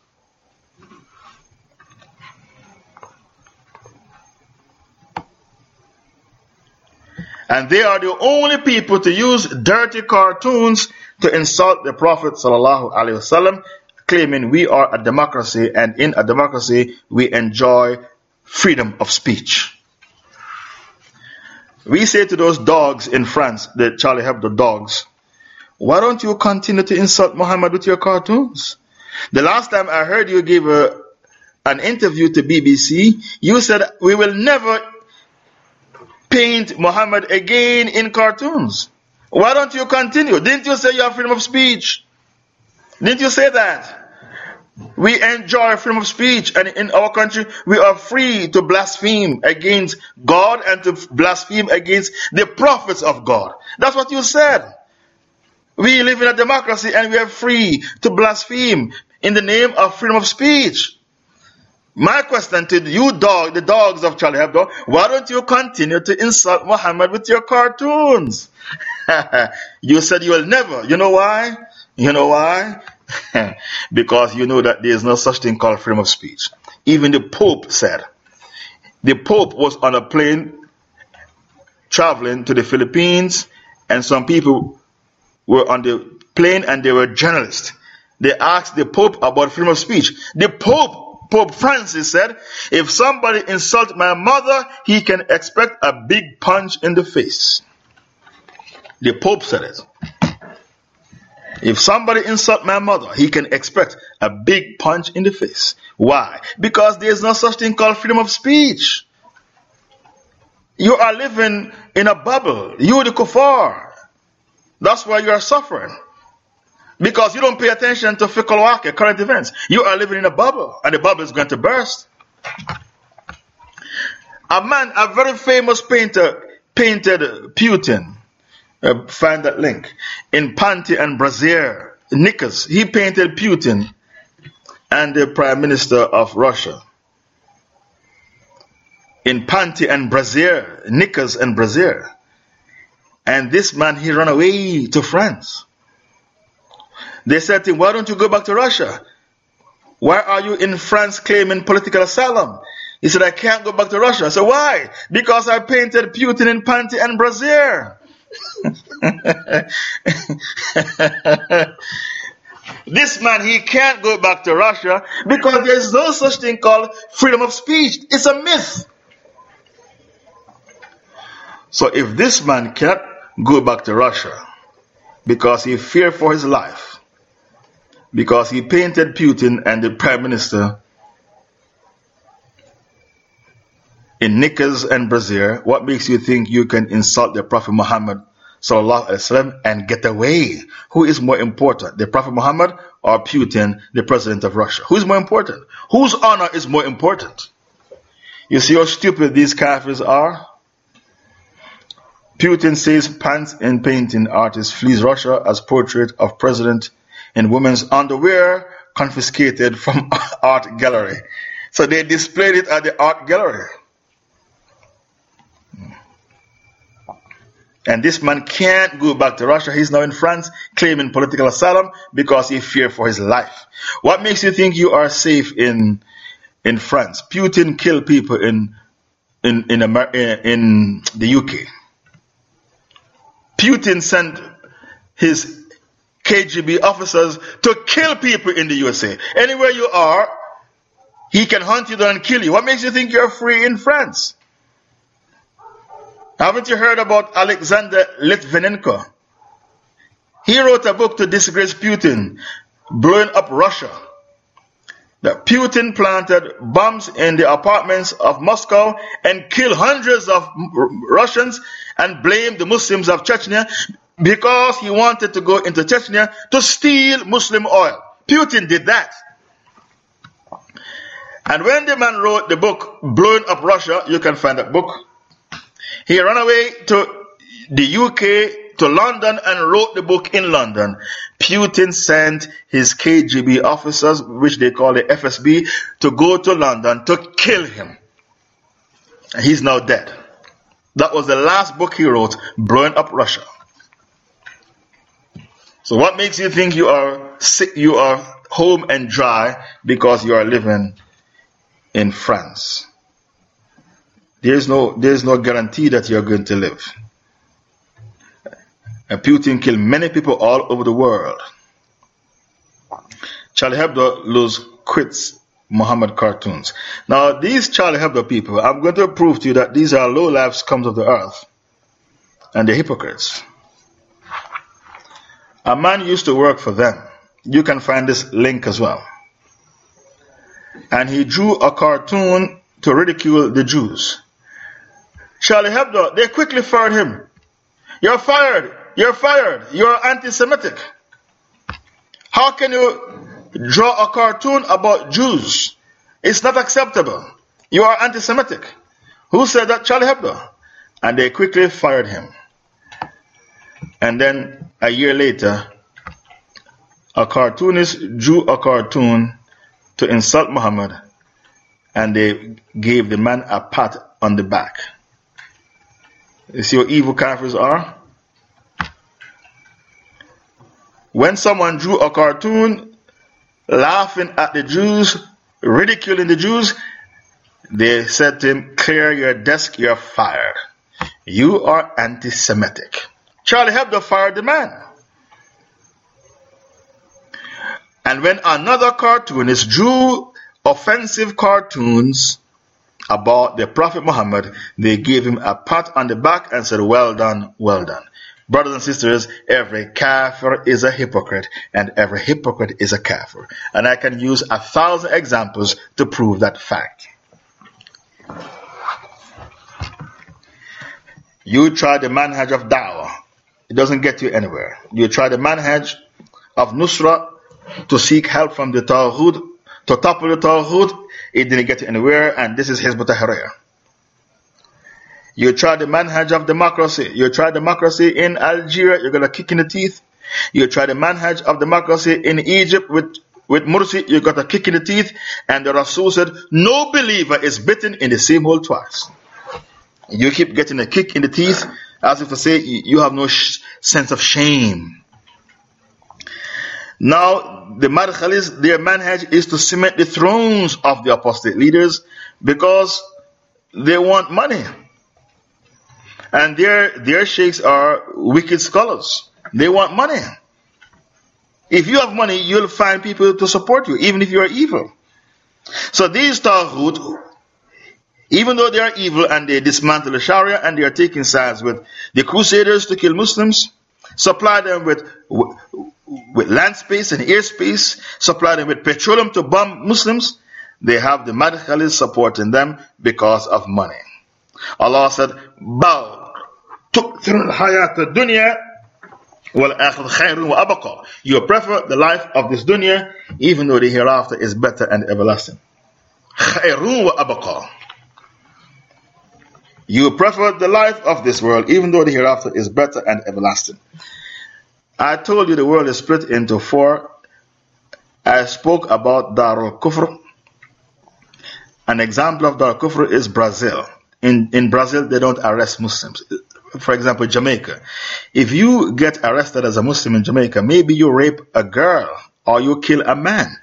And they are the only people to use dirty cartoons to insult the Prophet ﷺ, claiming we are a democracy and in a democracy we enjoy freedom of speech. We say to those dogs in France, the Charlie Hebdo dogs, why don't you continue to insult Muhammad with your cartoons? The last time I heard you give a, an interview to BBC, you said we will never paint Muhammad again in cartoons. Why don't you continue? Didn't you say you have freedom of speech? Didn't you say that? We enjoy freedom of speech, and in our country, we are free to blaspheme against God and to blaspheme against the prophets of God. That's what you said. We live in a democracy and we are free to blaspheme in the name of freedom of speech. My question to you, dog, the dogs of Charlie Hebdo, why don't you continue to insult Muhammad with your cartoons? *laughs* you said you will never. You know why? You know why? *laughs* because you know that there is no such thing called freedom of speech. Even the Pope said, the Pope was on a plane traveling to the Philippines, and some people were on the plane and they were journalists. They asked the Pope about freedom of speech. The Pope Pope Francis said, if somebody insults my mother, he can expect a big punch in the face. The Pope said it. If somebody insults my mother, he can expect a big punch in the face. Why? Because there is no such thing called freedom of speech. You are living in a bubble. You the kuffar. That's why you are suffering. Because you don't pay attention to fiqh current events. You are living in a bubble, and the bubble is going to burst. A man, a very famous painter, painted Putin. Uh, find that link. In Panty and Brazier, Nikas, he painted Putin and the Prime Minister of Russia. In Panty and Brazier, Nikas and Brazier. And this man, he ran away to France. They said to him, Why don't you go back to Russia? Why are you in France claiming political asylum? He said, I can't go back to Russia. I said, Why? Because I painted Putin in panty and brassiere. *laughs* this man, he can't go back to Russia because there's no such thing called freedom of speech. It's a myth. So if this man can't go back to Russia because he feared for his life, because he painted Putin and the Prime Minister in knickers and brassiere, what makes you think you can insult the Prophet Muhammad وسلم, and get away? Who is more important, the Prophet Muhammad or Putin, the President of Russia? Who is more important? Whose honor is more important? You see how stupid these kafirs are? Putin says pants and painting artist flees Russia as portrait of President in women's underwear confiscated from *laughs* art gallery. So they displayed it at the art gallery. And this man can't go back to Russia. He's now in France claiming political asylum because he fears for his life. What makes you think you are safe in, in France? Putin killed people in, in, in, Amer eh, in the UK. Putin sent his KGB officers to kill people in the USA. Anywhere you are, he can hunt you down and kill you. What makes you think you're free in France? Haven't you heard about Alexander Litvinenko? He wrote a book to disgrace Putin, blowing up Russia. That Putin planted bombs in the apartments of Moscow and killed hundreds of Russians and blamed the Muslims of Chechnya because he wanted to go into Chechnya to steal Muslim oil. Putin did that. And when the man wrote the book, Blowing Up Russia, you can find that book he ran away to the UK, to London, and wrote the book in London. Putin sent his KGB officers, which they call the FSB, to go to London to kill him. He's now dead. That was the last book he wrote, Blowing Up Russia. So what makes you think you are sick, you are home and dry because you are living in France? There is no, there is no guarantee that you are going to live. And Putin killed many people all over the world. Charlie Hebdo Luz quits Muhammad cartoons. Now, these Charlie Hebdo people, I'm going to prove to you that these are low life scums of the earth. And they're hypocrites. A man used to work for them. You can find this link as well. And he drew a cartoon to ridicule the Jews. Charlie Hebdo, they quickly fired him. You're fired. You're fired. You're anti Semitic. How can you draw a cartoon about Jews? It's not acceptable. You are anti Semitic. Who said that? Charlie Hebdo. And they quickly fired him. And then a year later, a cartoonist drew a cartoon to insult Muhammad and they gave the man a pat on the back. You see what evil kafirs are? When someone drew a cartoon laughing at the Jews, ridiculing the Jews, they said to him, Clear your desk, you're fired. You are anti Semitic. Charlie Hebdo fired the man. And when another cartoonist drew offensive cartoons about the Prophet Muhammad, they gave him a pat on the back and said, Well done, well done. Brothers and sisters, every kafir is a hypocrite, and every hypocrite is a kafir. And I can use a thousand examples to prove that fact. You try the manhaj of da'wah, it doesn't get you anywhere. You try the manhaj of nusra to seek help from the Taghut, to topple the Taghut, it didn't get anywhere, and this is Hizb Tahrir. You try the manhaj of democracy. You try democracy in Algeria, you're going to kick in the teeth. You try the manhaj of democracy in Egypt with, with Mursi, you got a kick in the teeth. And the Rasul said, no believer is bitten in the same hole twice. You keep getting a kick in the teeth as if to say you have no sense of shame. Now, the Madkhalis, their manhaj is to cement the thrones of the apostate leaders because they want money. And their, their sheikhs are wicked scholars. They want money. If you have money, you'll find people to support you, even if you are evil. So these Taghut, even though they are evil and they dismantle the Sharia and they are taking sides with the Crusaders to kill Muslims, supply them with with land space and airspace, supply them with petroleum to bomb Muslims, they have the Madkhalis supporting them because of money. Allah said, Bal تُكْثِرُ You prefer the life of this dunya, even though the hereafter is better and everlasting. You prefer the life of this world, even though the hereafter is better and everlasting. I told you the world is split into four. I spoke about Darul Kufr. An example of Darul Kufr is Brazil. In, in Brazil, they don't arrest Muslims. for example, Jamaica. If you get arrested as a Muslim in Jamaica, maybe you rape a girl or you kill a man.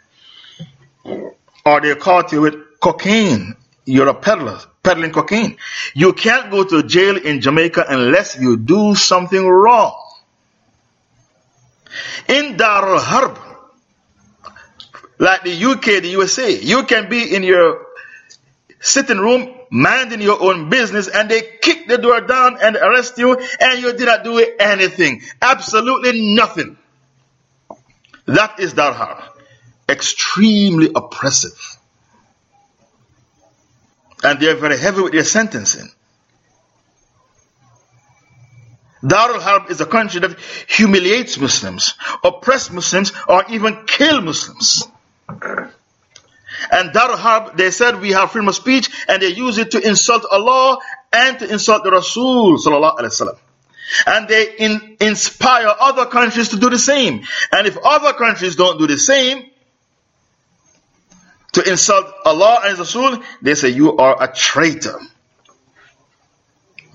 Or they caught you with cocaine. You're a peddler, peddling cocaine. You can't go to jail in Jamaica unless you do something wrong. In Dar al Harb, like the UK, the USA, you can be in your sitting room minding your own business and they kick the door down and arrest you and you did not do anything. Absolutely nothing. That is Dar Harb. Extremely oppressive. And they are very heavy with their sentencing. Darul Harb is a country that humiliates Muslims, oppress Muslims, or even kill Muslims. And Darul Harb, they said we have freedom of speech, and they use it to insult Allah and to insult the Rasul. And they in, inspire other countries to do the same. And if other countries don't do the same, to insult Allah and His Rasul, they say you are a traitor.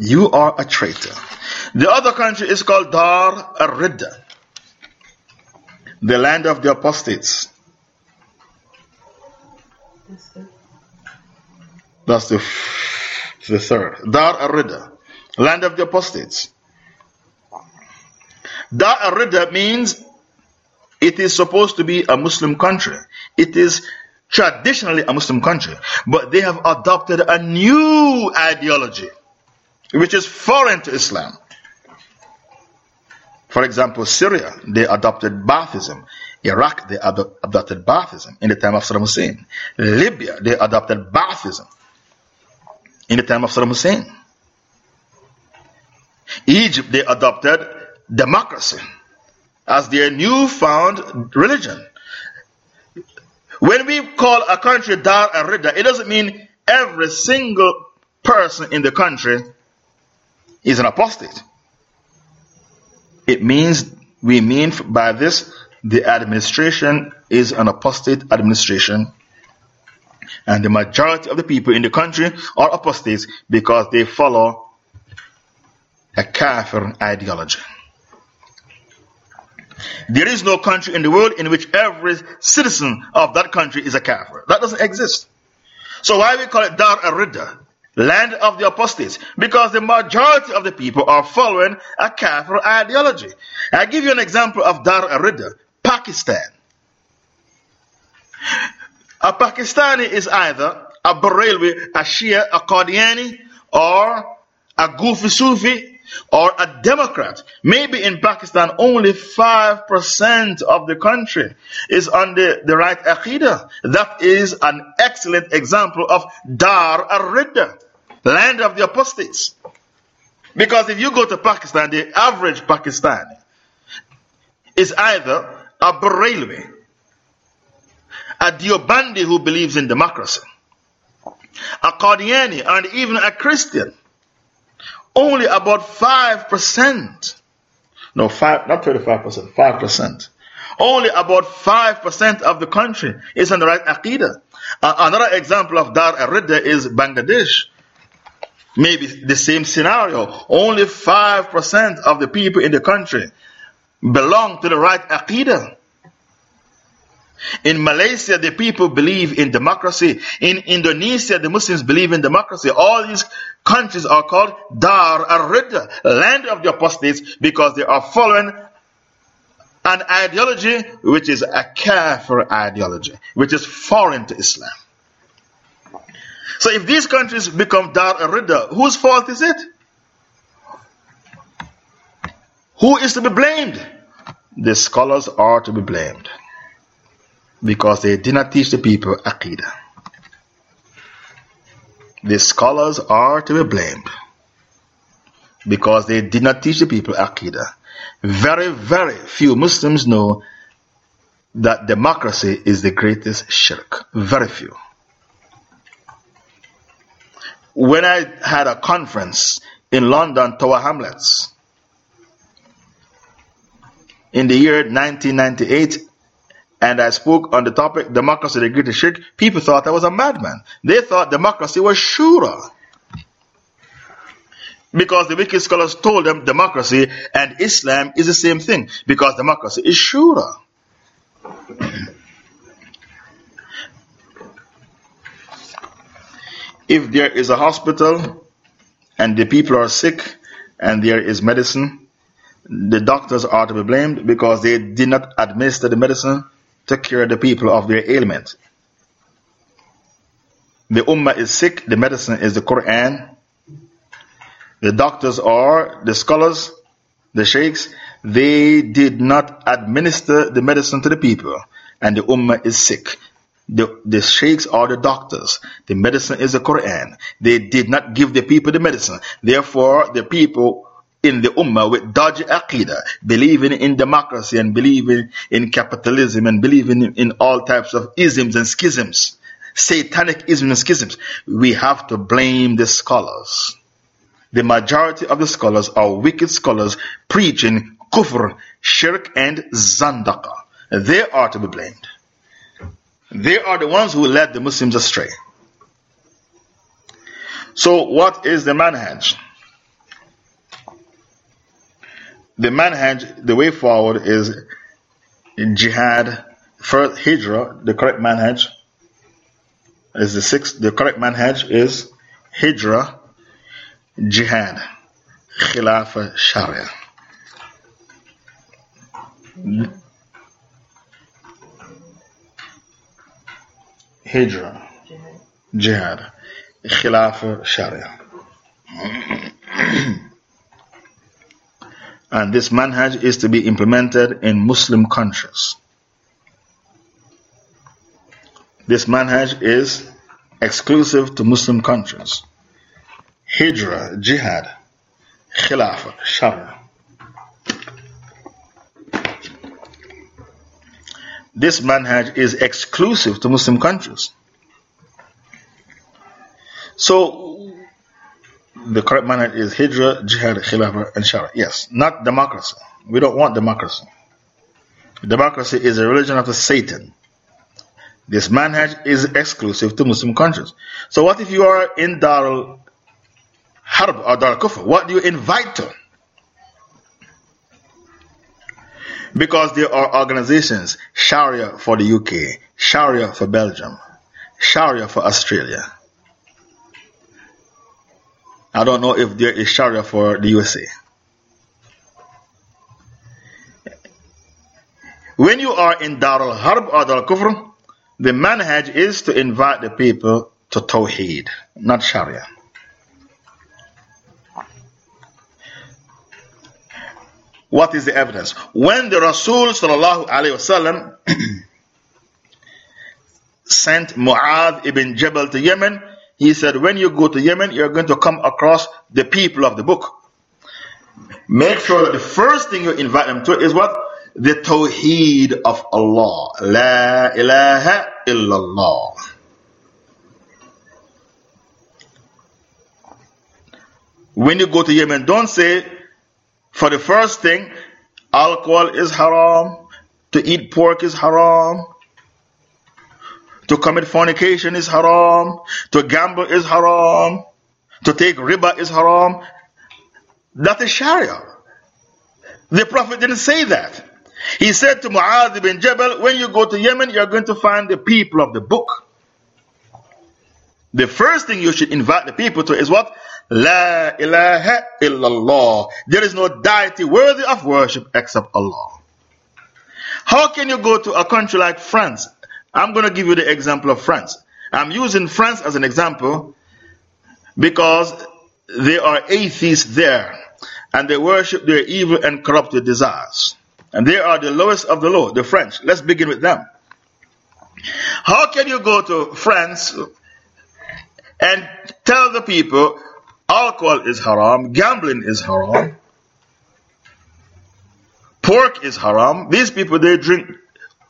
You are a traitor. The other country is called Dar al-Ridda, the land of the apostates. That's the, the third. Dar al-Ridda, land of the apostates. Dar al-Ridda means it is supposed to be a Muslim country. It is traditionally a Muslim country, but they have adopted a new ideology which is foreign to Islam. For example, Syria, they adopted Baathism. Iraq, they ad adopted Baathism in the time of Saddam Hussein. Libya, they adopted Baathism in the time of Saddam Hussein. Egypt, they adopted democracy as their newfound religion. When we call a country Dar al-Ridda, it doesn't mean every single person in the country is an apostate. It means, we mean by this, the administration is an apostate administration. And the majority of the people in the country are apostates because they follow a kafir ideology. There is no country in the world in which every citizen of that country is a kafir. That doesn't exist. So why we call it Dar al-Ridda? Land of the apostates, because the majority of the people are following a Kafir ideology. i give you an example of Dar al-Ridda, Pakistan. A Pakistani is either a Barelwi, a Shia, a Qadiani, or a Goofy Sufi, or a Democrat. Maybe in Pakistan only 5% of the country is on the, the right Aqidah. That is an excellent example of Dar al-Ridda, land of the apostates. Because if you go to Pakistan, the average Pakistani is either a Barelwi, a Deobandi who believes in democracy, a Qadiani, and even a Christian only about 5%, no, five, not 35%, 5%. Only about 5% of the country is on the right Aqidah. Uh, another example of Dar al-Ridda is Bangladesh. Maybe the same scenario. Only 5% of the people in the country belong to the right Aqidah. In Malaysia, the people believe in democracy. In Indonesia, the Muslims believe in democracy. All these countries are called Dar al-Ridda, land of the apostates, because they are following an ideology which is a kafir ideology, which is foreign to Islam. So if these countries become Dar al-Ridda, whose fault is it? Who is to be blamed? The scholars are to be blamed because they did not teach the people Aqidah. The scholars are to be blamed because they did not teach the people Aqidah. Very, very few Muslims know that democracy is the greatest shirk. Very few. When I had a conference in London, Tower Hamlets, in the year 1998, and I spoke on the topic democracy, the greatest shirk, people thought I was a madman. They thought democracy was shura. Because the wicked scholars told them democracy and Islam is the same thing. Because democracy is shura. *clears throat* if there is a hospital and the people are sick and there is medicine, the doctors are to be blamed because they did not administer the medicine to cure the people of their ailment. The ummah is sick, the medicine is the Quran. The doctors are the scholars, the sheikhs, they did not administer the medicine to the people, and the ummah is sick. The, the sheikhs are the doctors. The medicine is the Quran. They did not give the people the medicine. Therefore, the people in the ummah with dodgy aqidah, believing in democracy and believing in capitalism and believing in, all types of isms and schisms, satanic isms and schisms, we have to blame the scholars. The majority of the scholars are wicked scholars preaching kufr, shirk, and zandaka. They are to be blamed. They are the ones who led the Muslims astray. So, what is the manhaj? The manhaj, the way forward is jihad, first hijrah, the correct manhaj is the sixth, the correct manhaj is hijrah, jihad, khilafah, sharia. Hijrah, jihad, khilafah, sharia. *clears throat* and this manhaj is to be implemented in Muslim countries. This manhaj is exclusive to Muslim countries. Hijrah, Jihad, Khilafah, Sharia. This manhaj is exclusive to Muslim countries. So, the correct manhaj is Hijrah, Jihad, Khilafah, and Sharia. Yes, not democracy. We don't want democracy. Democracy is a religion of the Satan. This manhaj is exclusive to Muslim countries. So, what if you are in Darul Harb or Darul Kufr? What do you invite to? Because there are organizations, Sharia for the UK, Sharia for Belgium, Sharia for Australia. I don't know if there is Sharia for the USA. When you are in Darul Harb or Darul Kufr, the manhaj is to invite the people to Tawheed, not Sharia. What is the evidence? When the Rasul wasallam *clears throat* sent Mu'adh ibn Jabal to Yemen, he said, When you go to Yemen, you're going to come across the people of the book. Make sure that the first thing you invite them to is what? the Tawheed of Allah. La ilaha illallah. When you go to Yemen, don't say, for the first thing, alcohol is haram, to eat pork is haram, to commit fornication is haram, to gamble is haram, to take riba is haram. That is Sharia. The Prophet didn't say that. He said to Mu'adh ibn Jabal, when you go to Yemen, you're going to find the people of the book. The first thing you should invite the people to is what? La ilaha illallah. There is no deity worthy of worship except Allah. How can you go to a country like France? I'm going to give you the example of France. I'm using France as an example because there are atheists there and they worship their evil and corrupted desires. And they are the lowest of the low, the French. Let's begin with them. How can you go to France and tell the people alcohol is haram, gambling is haram, pork is haram? These people, they drink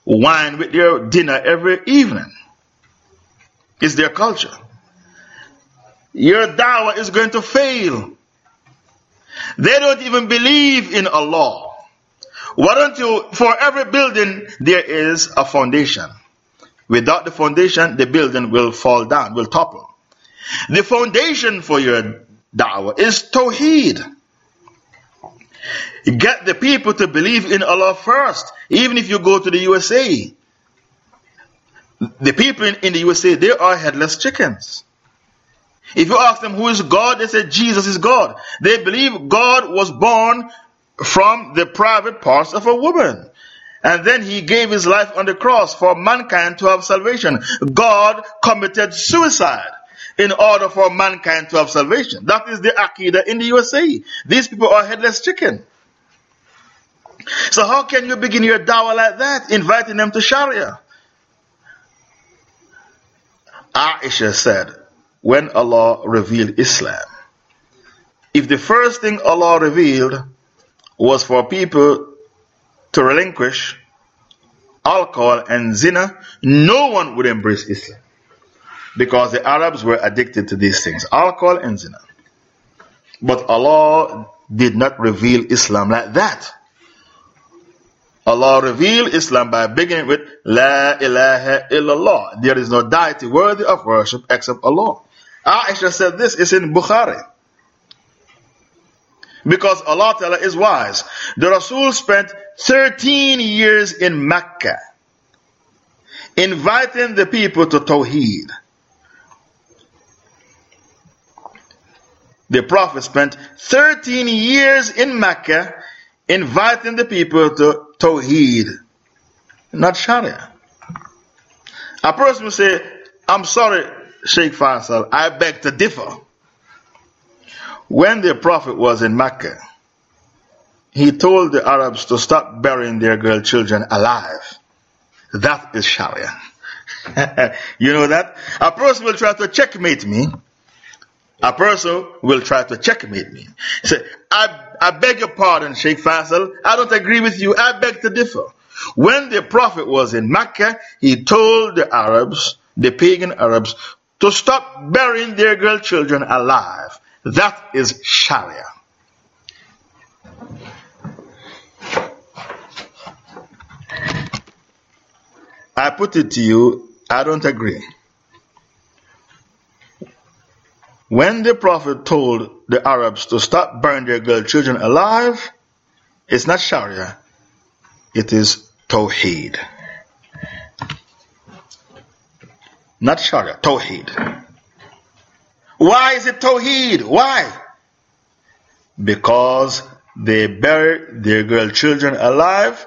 wine with their dinner every evening. It's their culture. Your dawah is going to fail. They don't even believe in Allah. Why don't you, for every building, there is a foundation. Without the foundation, the building will fall down, will topple. The foundation for your da'wah is Tawheed. Get the people to believe in Allah first, even if you go to the USA. The people in, the USA, they are headless chickens. If you ask them who is God, they say Jesus is God. They believe God was born from the private parts of a woman. And then he gave his life on the cross for mankind to have salvation. God committed suicide in order for mankind to have salvation. That is the Aqidah in the USA. These people are headless chicken. So how can you begin your dawah like that, inviting them to Sharia? Aisha said, when Allah revealed Islam, if the first thing Allah revealed was for people to relinquish alcohol and zina, no one would embrace Islam. Because the Arabs were addicted to these things alcohol and zina. But Allah did not reveal Islam like that. Allah revealed Islam by beginning with La ilaha illallah. There is no deity worthy of worship except Allah. Aisha said this is in Bukhari. Because Allah Ta'ala is wise. The Rasul spent 13 years in Mecca inviting the people to Tawheed. The Prophet spent 13 years in Mecca inviting the people to Tawheed, not Sharia. A person will say, I'm sorry, Sheikh Faisal, I beg to differ. When the Prophet was in Mecca, he told the Arabs to stop burying their girl children alive. That is Sharia. *laughs* you know that? A person will try to checkmate me. A person will try to checkmate me. Say, I, I beg your pardon, Sheikh Faisal. I don't agree with you. I beg to differ. When the Prophet was in Mecca, he told the Arabs, the pagan Arabs, to stop burying their girl children alive. That is Sharia. I put it to you, I don't agree. When the Prophet told the Arabs to stop burning their girl children alive, it's not Sharia, it is Tawheed. Not Sharia, Tawheed. Why is it Tawheed? Why? Because they bury their girl children alive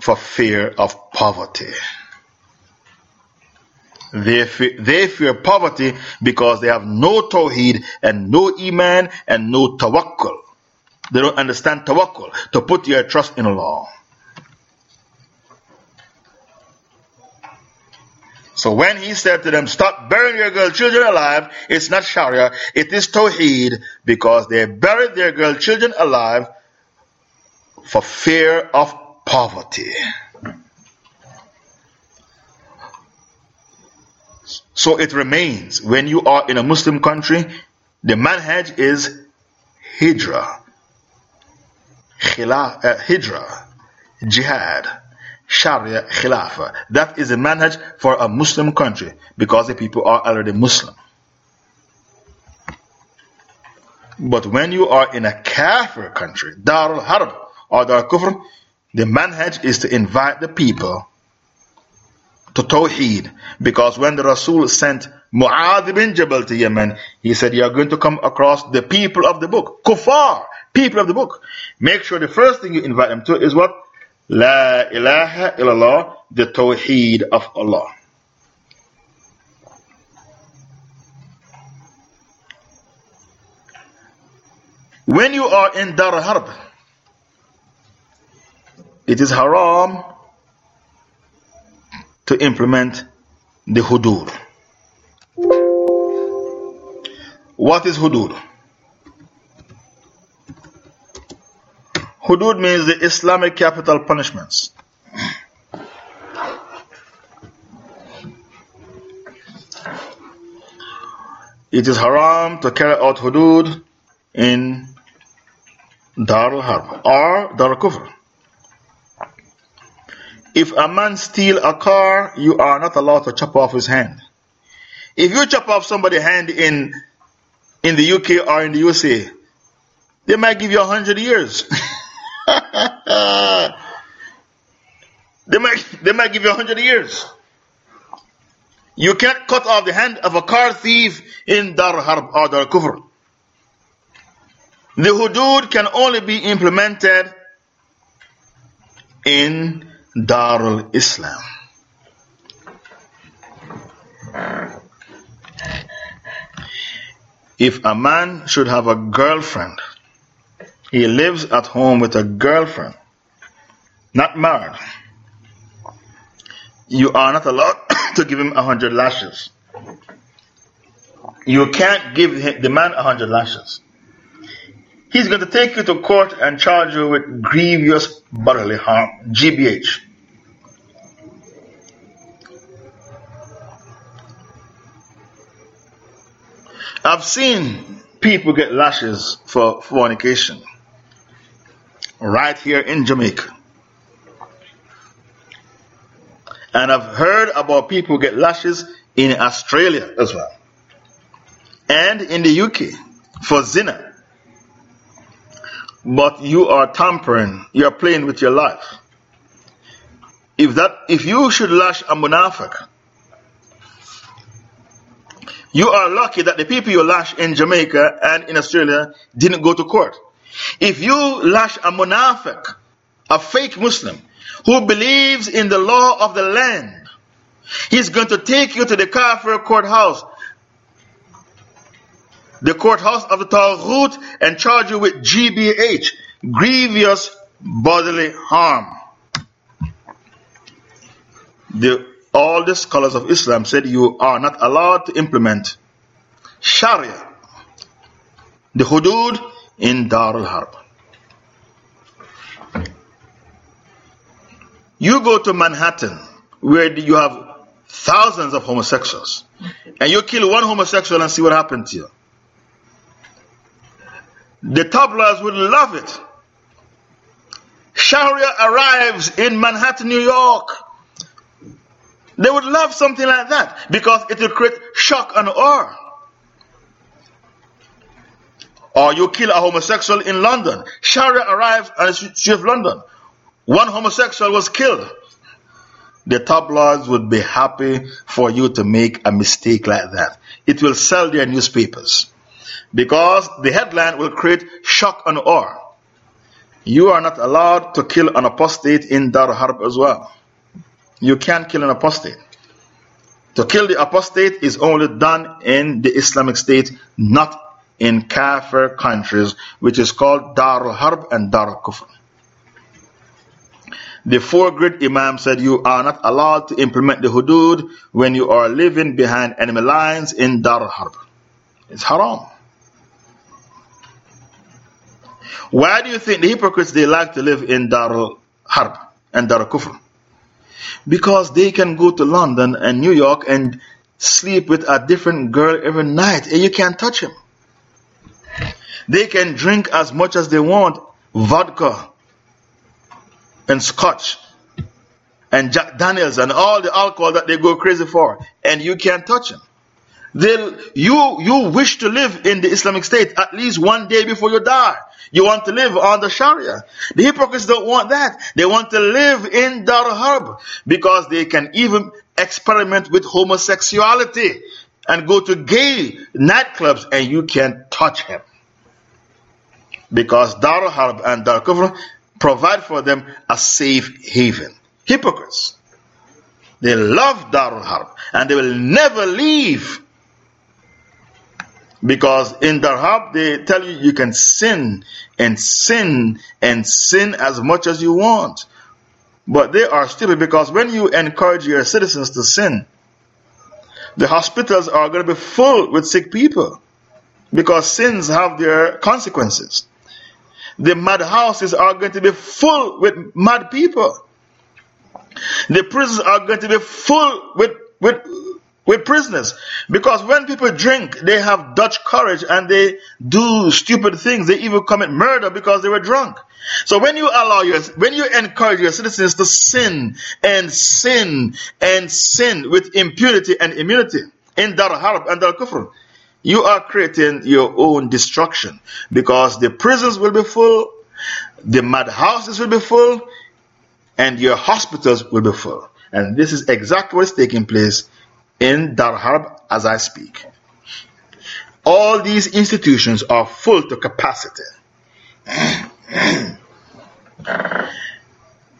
for fear of poverty. They fear, they fear poverty because they have no tawheed and no iman and no tawakkul. They don't understand tawakkul, to put your trust in Allah. So when he said to them, stop burying your girl children alive, it's not Sharia, it is Tawheed because they buried their girl children alive for fear of poverty. So it remains when you are in a Muslim country, the manhaj is khila, uh, hijrah, jihad. Sharia Khilafah. That is a manhaj for a Muslim country because the people are already Muslim. But when you are in a Kafir country, Dar al Harb or Dar Kufr, the manhaj is to invite the people to Tawheed. Because when the Rasul sent Mu'adh bin Jabal to Yemen, he said, You are going to come across the people of the book, Kuffar, people of the book. Make sure the first thing you invite them to is what? La ilaha illallah, the Tawheed of Allah. When you are in Dar Harb, it is haram to implement the hudud. What is hudud? Hudud means the Islamic capital punishments. It is haram to carry out hudud in Dar al-Harb or Dar al-Kufr. If a man steal a car, you are not allowed to chop off his hand. If you chop off somebody's hand in in the UK or in the USA, they might give you a hundred years. *laughs* they might, they might give you a hundred years. You can't cut off the hand of a car thief in Dar Harb or Dar Kufr. The hudud can only be implemented in Darul Islam. If a man should have a girlfriend, he lives at home with a girlfriend, not married, you are not allowed *coughs* to give him a hundred lashes. You can't give the man a hundred lashes. He's going to take you to court and charge you with grievous bodily harm, GBH. I've seen people get lashes for fornication right here in Jamaica. And I've heard about people get lashes in Australia as well. And in the UK for zina. But you are tampering, you are playing with your life. If that, if you should lash a munafiq, you are lucky that the people you lash in Jamaica and in Australia didn't go to court. If you lash a munafiq, a fake Muslim, who believes in the law of the land, he's going to take you to the Kafir courthouse, the courthouse of the Taghut, and charge you with GBH, grievous bodily harm. The all the scholars of Islam said you are not allowed to implement Sharia, the hudud in Dar al Harb. You go to Manhattan where you have thousands of homosexuals and you kill one homosexual and see what happens to you. The tabloids would love it. Sharia arrives in Manhattan, New York. They would love something like that because it will create shock and awe. Or you kill a homosexual in London. Sharia arrives on the street of London. One homosexual was killed. The tabloids would be happy for you to make a mistake like that. It will sell their newspapers. Because the headline will create shock and awe. You are not allowed to kill an apostate in Dar Harb as well. You can't kill an apostate. To kill the apostate is only done in the Islamic State, not in Kafir countries, which is called Dar al Harb and Dar al Kufr. The four great Imams said you are not allowed to implement the hudud when you are living behind enemy lines in Dar al Harb. It's haram. Why do you think the hypocrites they like to live in Dar al Harb and Dar al Kufr? Because they can go to London and New York and sleep with a different girl every night and you can't touch him. They can drink as much as they want vodka and scotch and Jack Daniels and all the alcohol that they go crazy for, and you can't touch them. They'll, you, you wish to live in the Islamic State at least one day before you die. You want to live under Sharia. The hypocrites don't want that. They want to live in Dar Harb because they can even experiment with homosexuality and go to gay nightclubs and you can't touch him. Because Dar Harb and Dar Kufr provide for them a safe haven. Hypocrites. They love Darul Harb and they will never leave because in Dar Harb, they tell you you can sin and sin and sin as much as you want. But they are stupid because when you encourage your citizens to sin, the hospitals are going to be full with sick people because sins have their consequences. The mad houses are going to be full with mad people. The prisons are going to be full with, with with prisoners. Because when people drink, they have Dutch courage and they do stupid things. They even commit murder because they were drunk. So when you allow your, when you encourage your citizens to sin and sin and sin with impunity and immunity in Dar Harb and Dar Kufr, you are creating your own destruction because the prisons will be full, the madhouses will be full, and your hospitals will be full. And this is exactly what is taking place in Dar Harb as I speak. All these institutions are full to capacity. *clears throat*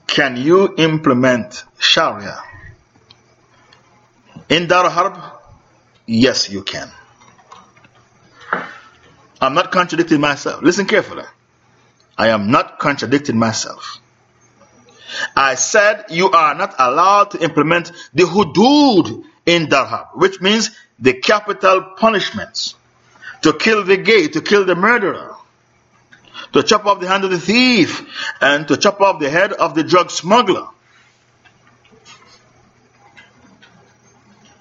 Can you implement Sharia in Dar Harb? Yes, you can. I'm not contradicting myself. Listen carefully. I am not contradicting myself. I said you are not allowed to implement the hudud in Dar Harb, which means the capital punishments. To kill the gay, to kill the murderer, to chop off the hand of the thief, and to chop off the head of the drug smuggler.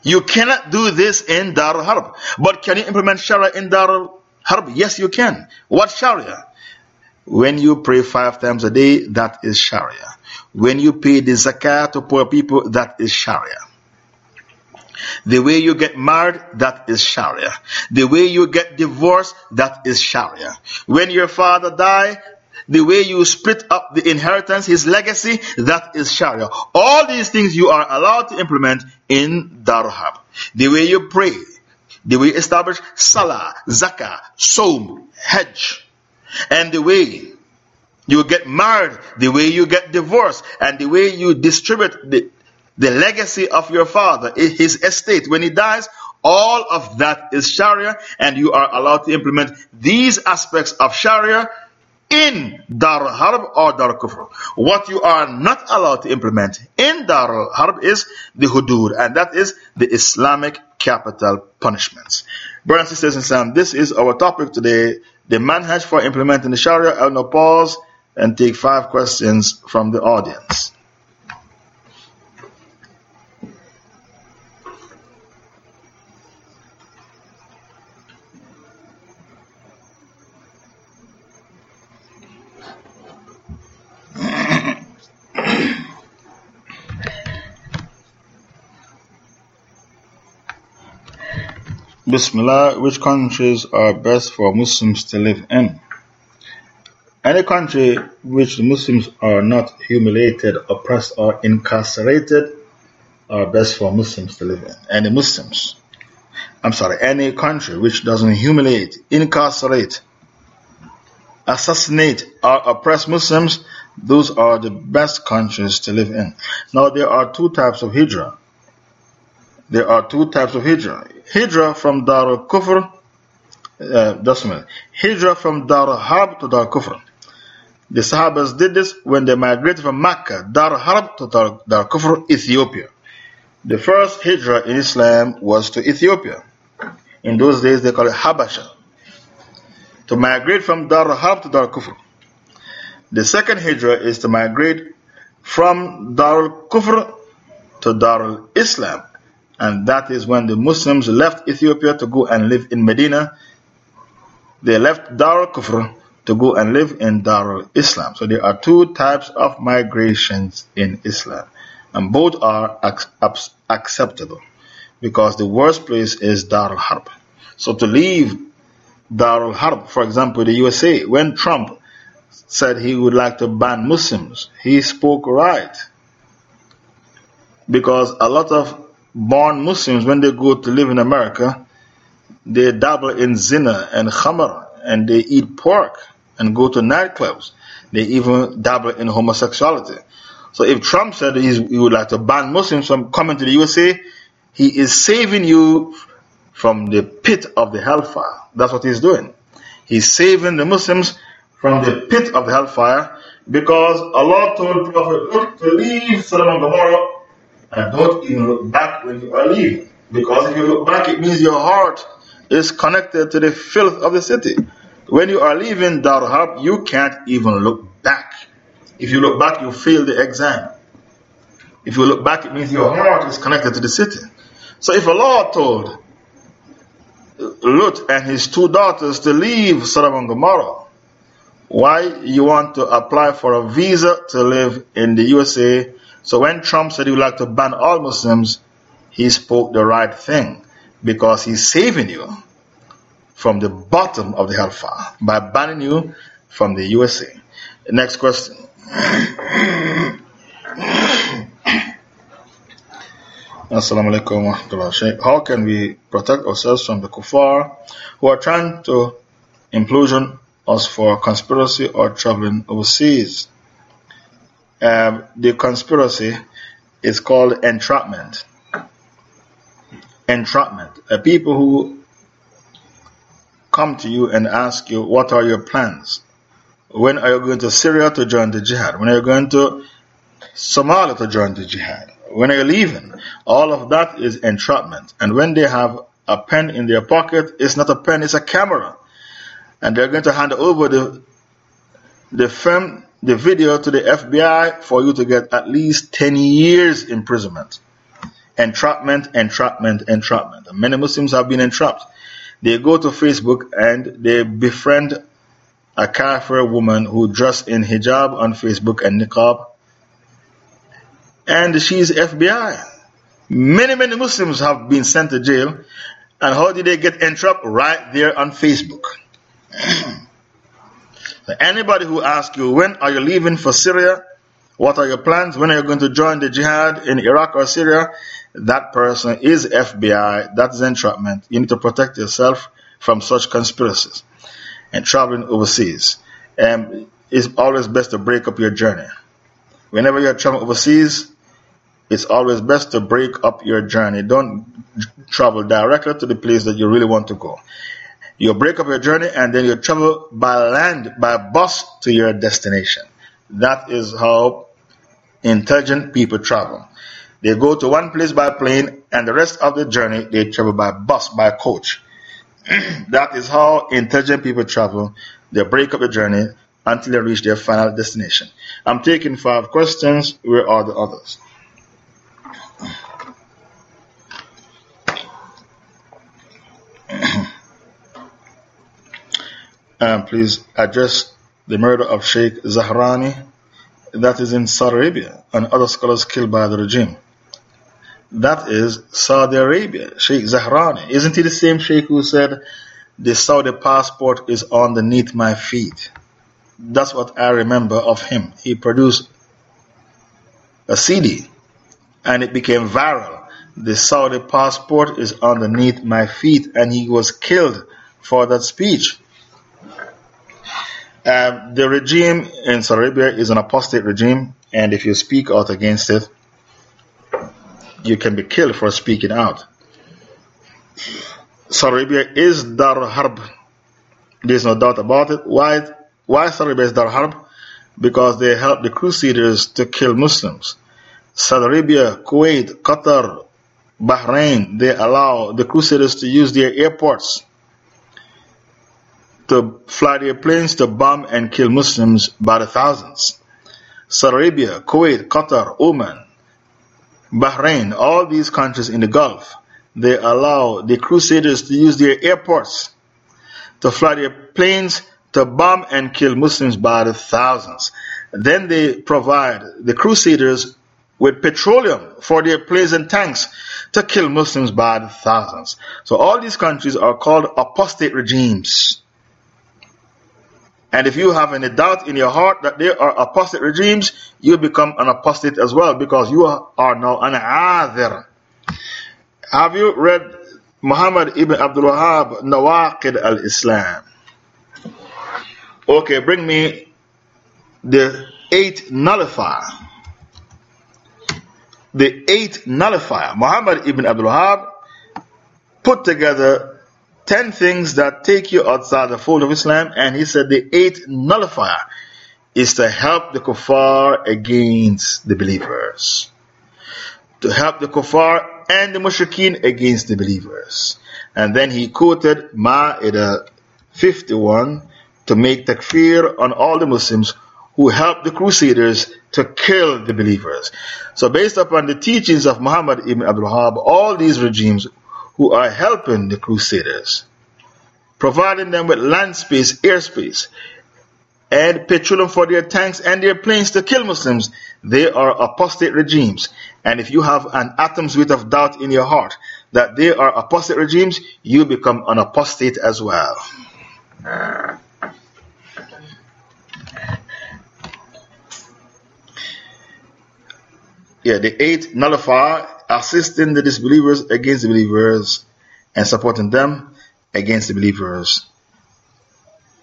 You cannot do this in Dar Harb. But can you implement Sharia in Dar Harb? Yes, you can. What Sharia? When you pray five times a day, that is Sharia. When you pay the zakat to poor people, that is Sharia. The way you get married, that is Sharia. The way you get divorced, that is Sharia. When your father die, the way you split up the inheritance, his legacy, that is Sharia. All these things you are allowed to implement in Dar Harb. The way you pray, the way you establish Salah, Zakah, Som, Hajj, and the way you get married, the way you get divorced, and the way you distribute the, the legacy of your father, his estate, when he dies, all of that is Sharia, and you are allowed to implement these aspects of Sharia in Dar al Harb or Dar al Kufr. What you are not allowed to implement in Dar al Harb is the Hudud, and that is the Islamic capital punishments. Brothers and sisters this is our topic today the manhaj for implementing the Sharia. I'll now pause and take five questions from the audience. Bismillah, which countries are best for Muslims to live in? Any country which the Muslims are not humiliated, oppressed, or incarcerated are best for Muslims to live in. Any Muslims, I'm sorry, any country which doesn't humiliate, incarcerate, assassinate, or oppress Muslims, those are the best countries to live in. Now, there are two types of hijrah. There are two types of hijrah. Hijrah from Dar al-Kufr, uh. Hijrah from Dar al-Harb to Dar al-Kufr. The Sahabas did this when they migrated from Mecca, Dar al Harb to Dar, Dar Kufr, Ethiopia. The first hijrah in Islam was to Ethiopia. In those days they called it Habasha. To migrate from Dar al-Harb to Dar al-Kufr. The second hijrah is to migrate from Dar al-Kufr to Dar Islam. And that is when the Muslims left Ethiopia to go and live in Medina. They left Dar al Kufr to go and live in Darul Islam. So there are two types of migrations in Islam, and both are acceptable because the worst place is Darul Harb. So to leave Darul Harb, for example, the USA, when Trump said he would like to ban Muslims, he spoke right. Because a lot of born Muslims, when they go to live in America, they dabble in zina and khamr and they eat pork and go to nightclubs. They even dabble in homosexuality. So if Trump said he would like to ban Muslims from coming to the USA, he is saving you from the pit of the hellfire. That's what he's doing. He's saving the Muslims from the pit of the hellfire because Allah told Prophet, to leave Sodom and Gomorrah and don't even look back when you are leaving. Because if you look back, it means your heart is connected to the filth of the city. When you are leaving Dar Harb, you can't even look back. If you look back, you fail the exam. If you look back, it means your heart is connected to the city. So if Allah told Lut and his two daughters to leave Sodom and Gomorrah, why you want to apply for a visa to live in the USA? So when Trump said he would like to ban all Muslims, he spoke the right thing because he's saving you from the bottom of the hellfire by banning you from the USA. Next question. *coughs* Assalamu alaikum How can we protect ourselves from the kuffar who are trying to implosion us for conspiracy or traveling overseas? Um, the conspiracy is called entrapment. Entrapment. Uh, people who come to you and ask you, What are your plans? When are you going to Syria to join the jihad? When are you going to Somalia to join the jihad? When are you leaving? All of that is entrapment. And when they have a pen in their pocket, it's not a pen, it's a camera. And they're going to hand over the, the film, the video to the FBI for you to get at least 10 years imprisonment. Entrapment, entrapment, entrapment. Many Muslims have been entrapped. They go to Facebook and they befriend a kafir woman who dressed in hijab on Facebook and niqab. And she's FBI. Many, many Muslims have been sent to jail. And how did they get entrapped? Right there on Facebook. *clears throat* Anybody who asks you, when are you leaving for Syria? What are your plans? When are you going to join the jihad in Iraq or Syria? that person is FBI, that is entrapment. You need to protect yourself from such conspiracies and traveling overseas. Um, it's always best to break up your journey. Whenever you're traveling overseas, it's always best to break up your journey. Don't travel directly to the place that you really want to go. You break up your journey and then you travel by land, by bus to your destination. That is how intelligent people travel. They go to one place by plane, and the rest of the journey they travel by bus, by coach. *clears throat* that is how intelligent people travel. They break up the journey until they reach their final destination. I'm taking five questions. Where are the others? Um, please address the murder of Sheikh Zahrani that is in Saudi Arabia and other scholars killed by the regime. That is Saudi Arabia, Sheikh Zahrani. Isn't he the same Sheikh who said, The Saudi passport is underneath my feet? That's what I remember of him. He produced a CD and it became viral. The Saudi passport is underneath my feet, and he was killed for that speech. Uh, the regime in Saudi Arabia is an apostate regime, and if you speak out against it, you can be killed for speaking out. Saudi Arabia is Dar Harb. There's no doubt about it. Why, why Saudi Arabia is Dar Harb? Because they help the Crusaders to kill Muslims. Saudi Arabia, Kuwait, Qatar, Bahrain, they allow the Crusaders to use their airports to fly their planes to bomb and kill Muslims by the thousands. Saudi Arabia, Kuwait, Qatar, Oman, Bahrain, all these countries in the Gulf, they allow the Crusaders to use their airports to fly their planes to bomb and kill Muslims by the thousands. Then they provide the Crusaders with petroleum for their planes and tanks to kill Muslims by the thousands. So all these countries are called apostate regimes. And if you have any doubt in your heart that they are apostate regimes, you become an apostate as well because you are now an aadhir. Have you read Muhammad ibn Abdul Wahab, Nawaqid al Islam? Okay, bring me the eighth nullifier. The eighth nullifier. Muhammad ibn Abdul Wahab put together 10 things that take you outside the fold of Islam, and he said the eighth nullifier is to help the kuffar against the believers. To help the kuffar and the mushrikeen against the believers. And then he quoted Ma'idah 51 to make takfir on all the Muslims who helped the Crusaders to kill the believers. So based upon the teachings of Muhammad ibn Abdul Wahab, all these regimes who are helping the Crusaders, providing them with land space, airspace, and petroleum for their tanks and their planes to kill Muslims. They are apostate regimes. And if you have an atom's weight of doubt in your heart that they are apostate regimes, you become an apostate as well. Yeah, the eighth nullifier assisting the disbelievers against the believers and supporting them against the believers.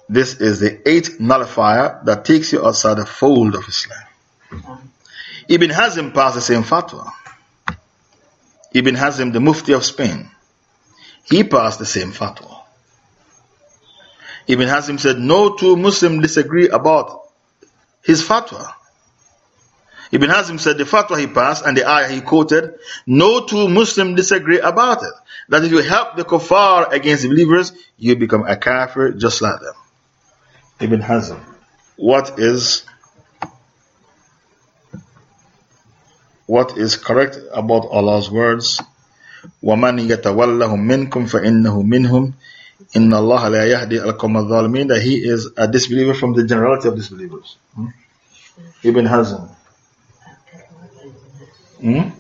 This is the eighth nullifier that takes you outside the fold of Islam. Ibn Hazm passed the same fatwa. Ibn Hazm, the Mufti of Spain, he passed the same fatwa. Ibn Hazm said no two Muslims disagree about his fatwa. Ibn Hazm said the fatwa he passed and the ayah he quoted, no two Muslims disagree about it. That if you help the kuffar against the believers, you become a kafir just like them. Ibn Hazm. What is what is correct about Allah's words? وَمَنْ يَتَوَلَّهُمْ مِنْكُمْ فَإِنَّهُ مِنْهُمْ إِنَّ اللَّهَ لَا يَهْدِي الْقَوْمَ الظَّالِمِينَ That he is a disbeliever from the generality of disbelievers. Hmm? Ibn Hazm. Hmm?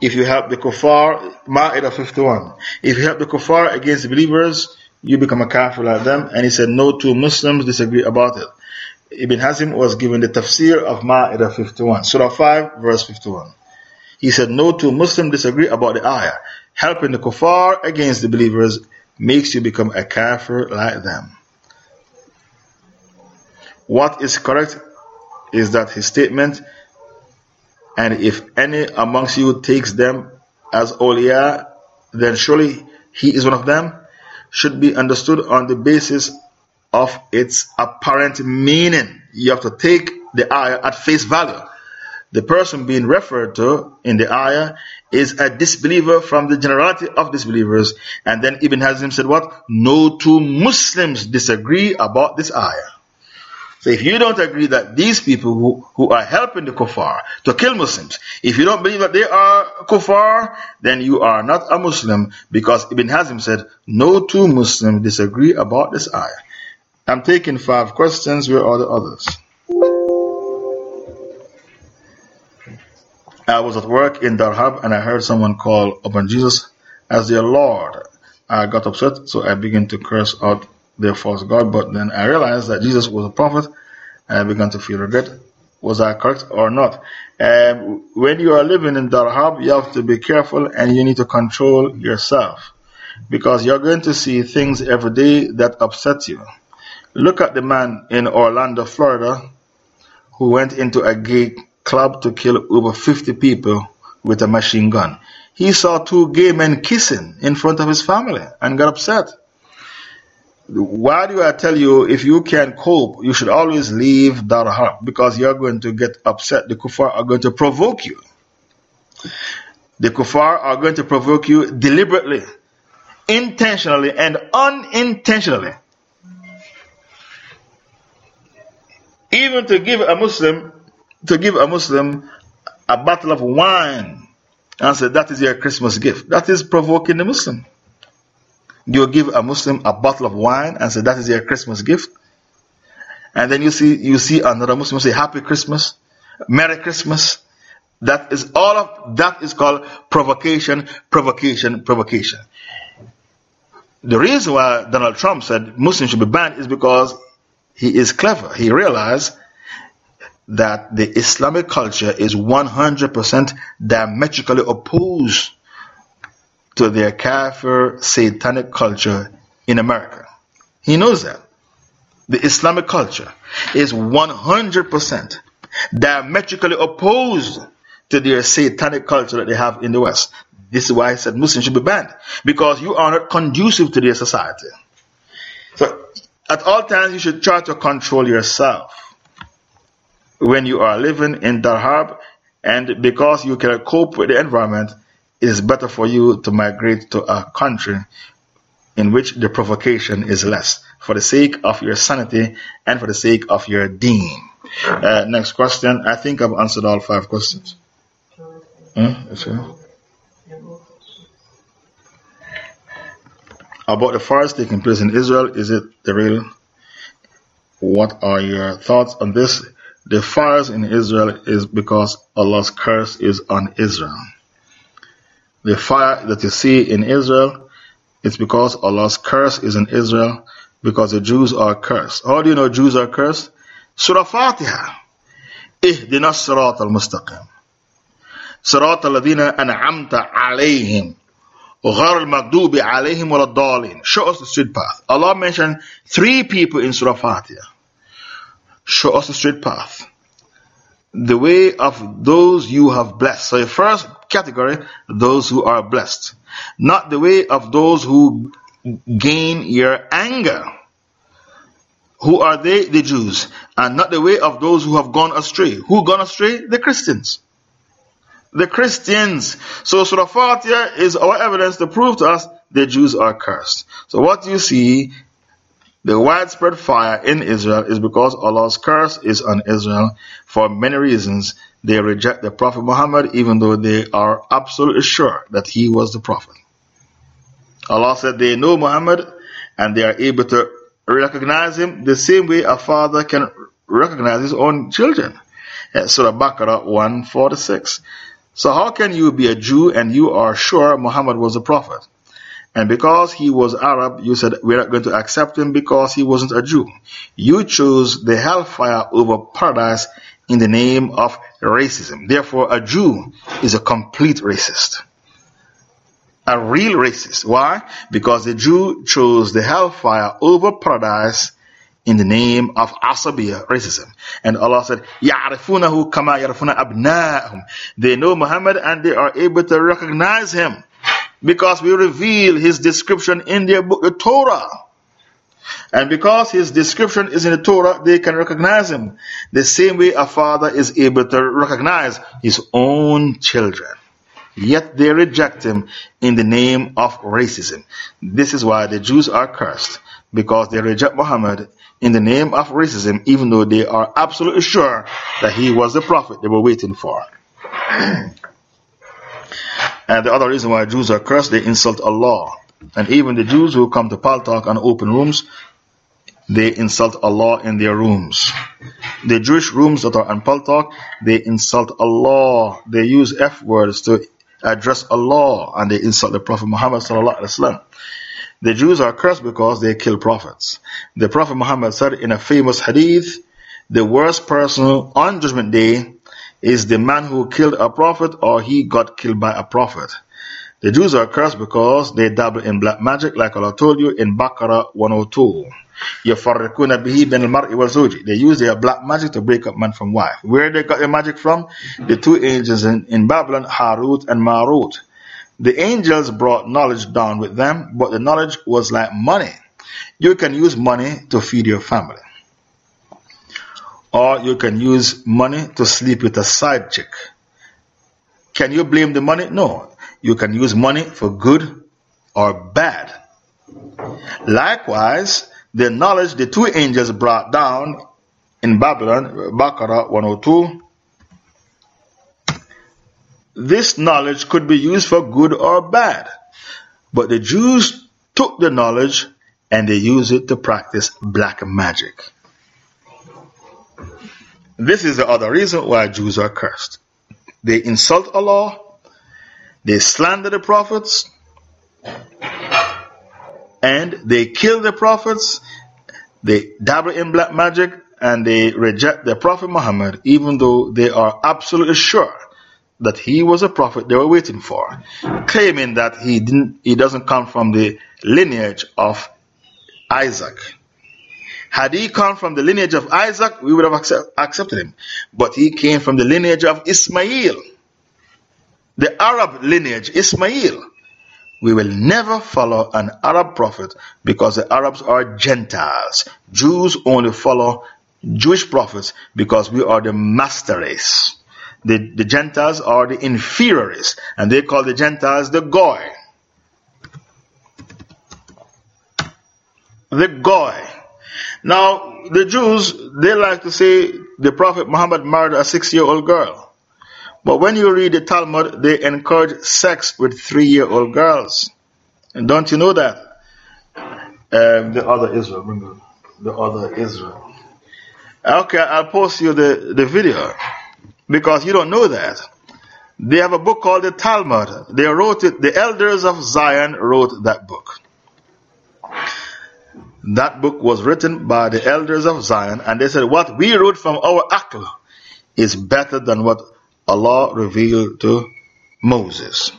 If you help the kuffar, Ma'idah 51. If you help the kuffar against believers, you become a kafir like them. And he said, no two Muslims disagree about it. Ibn Hazm was given the tafsir of Ma'idah 51, Surah 5, verse 51. He said, no two Muslims disagree about the ayah. Helping the kuffar against the believers makes you become a kafir like them. What is correct is that his statement and if any amongst you takes them as awliya, then surely he is one of them, should be understood on the basis of its apparent meaning. You have to take the ayah at face value. The person being referred to in the ayah is a disbeliever from the generality of disbelievers. And then Ibn Hazm said what? No two Muslims disagree about this ayah. So if you don't agree that these people who, who are helping the kuffar to kill Muslims, if you don't believe that they are kuffar, then you are not a Muslim because Ibn Hazm said, no two Muslims disagree about this ayah. I'm taking five questions. Where are the others? I was at work in Dar Harb and I heard someone call upon Jesus as their Lord. I got upset, so I began to curse out their false God. But then I realized that Jesus was a prophet and I began to feel regret. Was I correct or not? Um, when you are living in Dar Harb, you have to be careful and you need to control yourself because you're going to see things every day that upset you. Look at the man in Orlando, Florida, who went into a gay club to kill over 50 people with a machine gun. He saw two gay men kissing in front of his family and got upset. Why do I tell you if you can cope, you should always leave Dar Harb because you're going to get upset. The kuffar are going to provoke you. The kuffar are going to provoke you deliberately, intentionally, and unintentionally. Even to give a Muslim, to give a Muslim a bottle of wine and say that is your Christmas gift. That is provoking the Muslim. You give a Muslim a bottle of wine and say that is your Christmas gift. And then you see, you see another Muslim say Happy Christmas, Merry Christmas. That is all of that is called provocation, provocation, provocation. The reason why Donald Trump said Muslims should be banned is because he is clever. He realized that the Islamic culture is 100% diametrically opposed to their kafir satanic culture in America. He knows that. The Islamic culture is 100% diametrically opposed to their satanic culture that they have in the West. This is why I said Muslims should be banned because you are not conducive to their society. So, at all times, you should try to control yourself when you are living in Dar Harb, and because you can cope with the environment, it is better for you to migrate to a country in which the provocation is less, for the sake of your sanity and for the sake of your deen. Uh, next question. I think I've answered all five questions. Huh? About the fires taking place in Israel, is it the real? What are your thoughts on this? The fires in Israel is because Allah's curse is on Israel. The fire that you see in Israel, it's because Allah's curse is in Israel, because the Jews are cursed. How do you know Jews are cursed? Surah Fatiha. اهدنا الصراط المستقيم صراط الذين أنعمت عليهم غير المغضوب عليهم ولا الضالين Show us the straight path. Allah mentioned three people in Surah Fatiha. Show us the straight path. The way of those you have blessed. So the first category, those who are blessed. Not the way of those who gain your anger. Who are they? The Jews. And not the way of those who have gone astray. Who gone astray? The Christians. The Christians. So Surah Fatiha is our evidence to prove to us the Jews are cursed. So what you see, the widespread fire in Israel is because Allah's curse is on Israel for many reasons. They reject the Prophet Muhammad even though they are absolutely sure that he was the Prophet. Allah said they know Muhammad and they are able to recognize him the same way a father can recognize his own children. Uh, Surah Baqarah 146. So how can you be a Jew and you are sure Muhammad was a prophet? And because he was Arab, you said we're not going to accept him because he wasn't a Jew. You chose the hellfire over paradise in the name of racism. Therefore, a Jew is a complete racist a real racist. Why? Because the Jew chose the hellfire over paradise in the name of Asabiya, racism. And Allah said, يَعْرِفُونَهُ كَمَا يَعْرِفُونَ أَبْنَاءَهُم They know Muhammad and they are able to recognize him because we reveal his description in their book, the Torah. And because his description is in the Torah, they can recognize him the same way a father is able to recognize his own children. Yet they reject him in the name of racism. This is why the Jews are cursed, because they reject Muhammad in the name of racism, even though they are absolutely sure that he was the prophet they were waiting for. *clears throat* and the other reason why Jews are cursed, they insult Allah. And even the Jews who come to Paltalk and open rooms, they insult Allah in their rooms. The Jewish rooms that are on Paltalk, they insult Allah. They use F words to address Allah and they insult the Prophet Muhammad The Jews are cursed because they kill prophets. The Prophet Muhammad said in a famous hadith, the worst person on Judgment Day is the man who killed a prophet or he got killed by a prophet. The Jews are cursed because they dabble in black magic, like Allah told you in Baqarah 102. يَفَرِّقُونَ بِهِ بَيْنَ الْمَرْءِ وَالزَّوْجِ They use their black magic to break up man from wife. Where they got their magic from? The two angels in, in Babylon, Harut and Marut. The angels brought knowledge down with them, but the knowledge was like money. You can use money to feed your family. Or you can use money to sleep with a side chick. Can you blame the money? No. You can use money for good or bad. Likewise, the knowledge the two angels brought down in Babylon, Baqarah 102. This knowledge could be used for good or bad. But the Jews took the knowledge and they used it to practice black magic. This is the other reason why Jews are cursed. They insult Allah, they slander the prophets, and they kill the prophets, they dabble in black magic, and they reject the Prophet Muhammad, even though they are absolutely sure that he was a prophet they were waiting for, claiming that he, didn't, he doesn't come from the lineage of Isaac. Had he come from the lineage of Isaac, we would have accept, accepted him. But he came from the lineage of Ismail, the Arab lineage, Ismail we will never follow an Arab prophet because the Arabs are Gentiles. Jews only follow Jewish prophets because we are the master race. The, the Gentiles are the inferior race, and they call the Gentiles the Goy. The Goy. Now, the Jews, they like to say the Prophet Muhammad married a six year old girl. But when you read the Talmud, they encourage sex with three year old girls. And don't you know that? Um, the other Israel, the other Israel. Okay, I'll post you the, the video because you don't know that. They have a book called the Talmud. They wrote it, the elders of Zion wrote that book. That book was written by the elders of Zion, and they said, What we wrote from our akhl is better than what Allah revealed to Moses.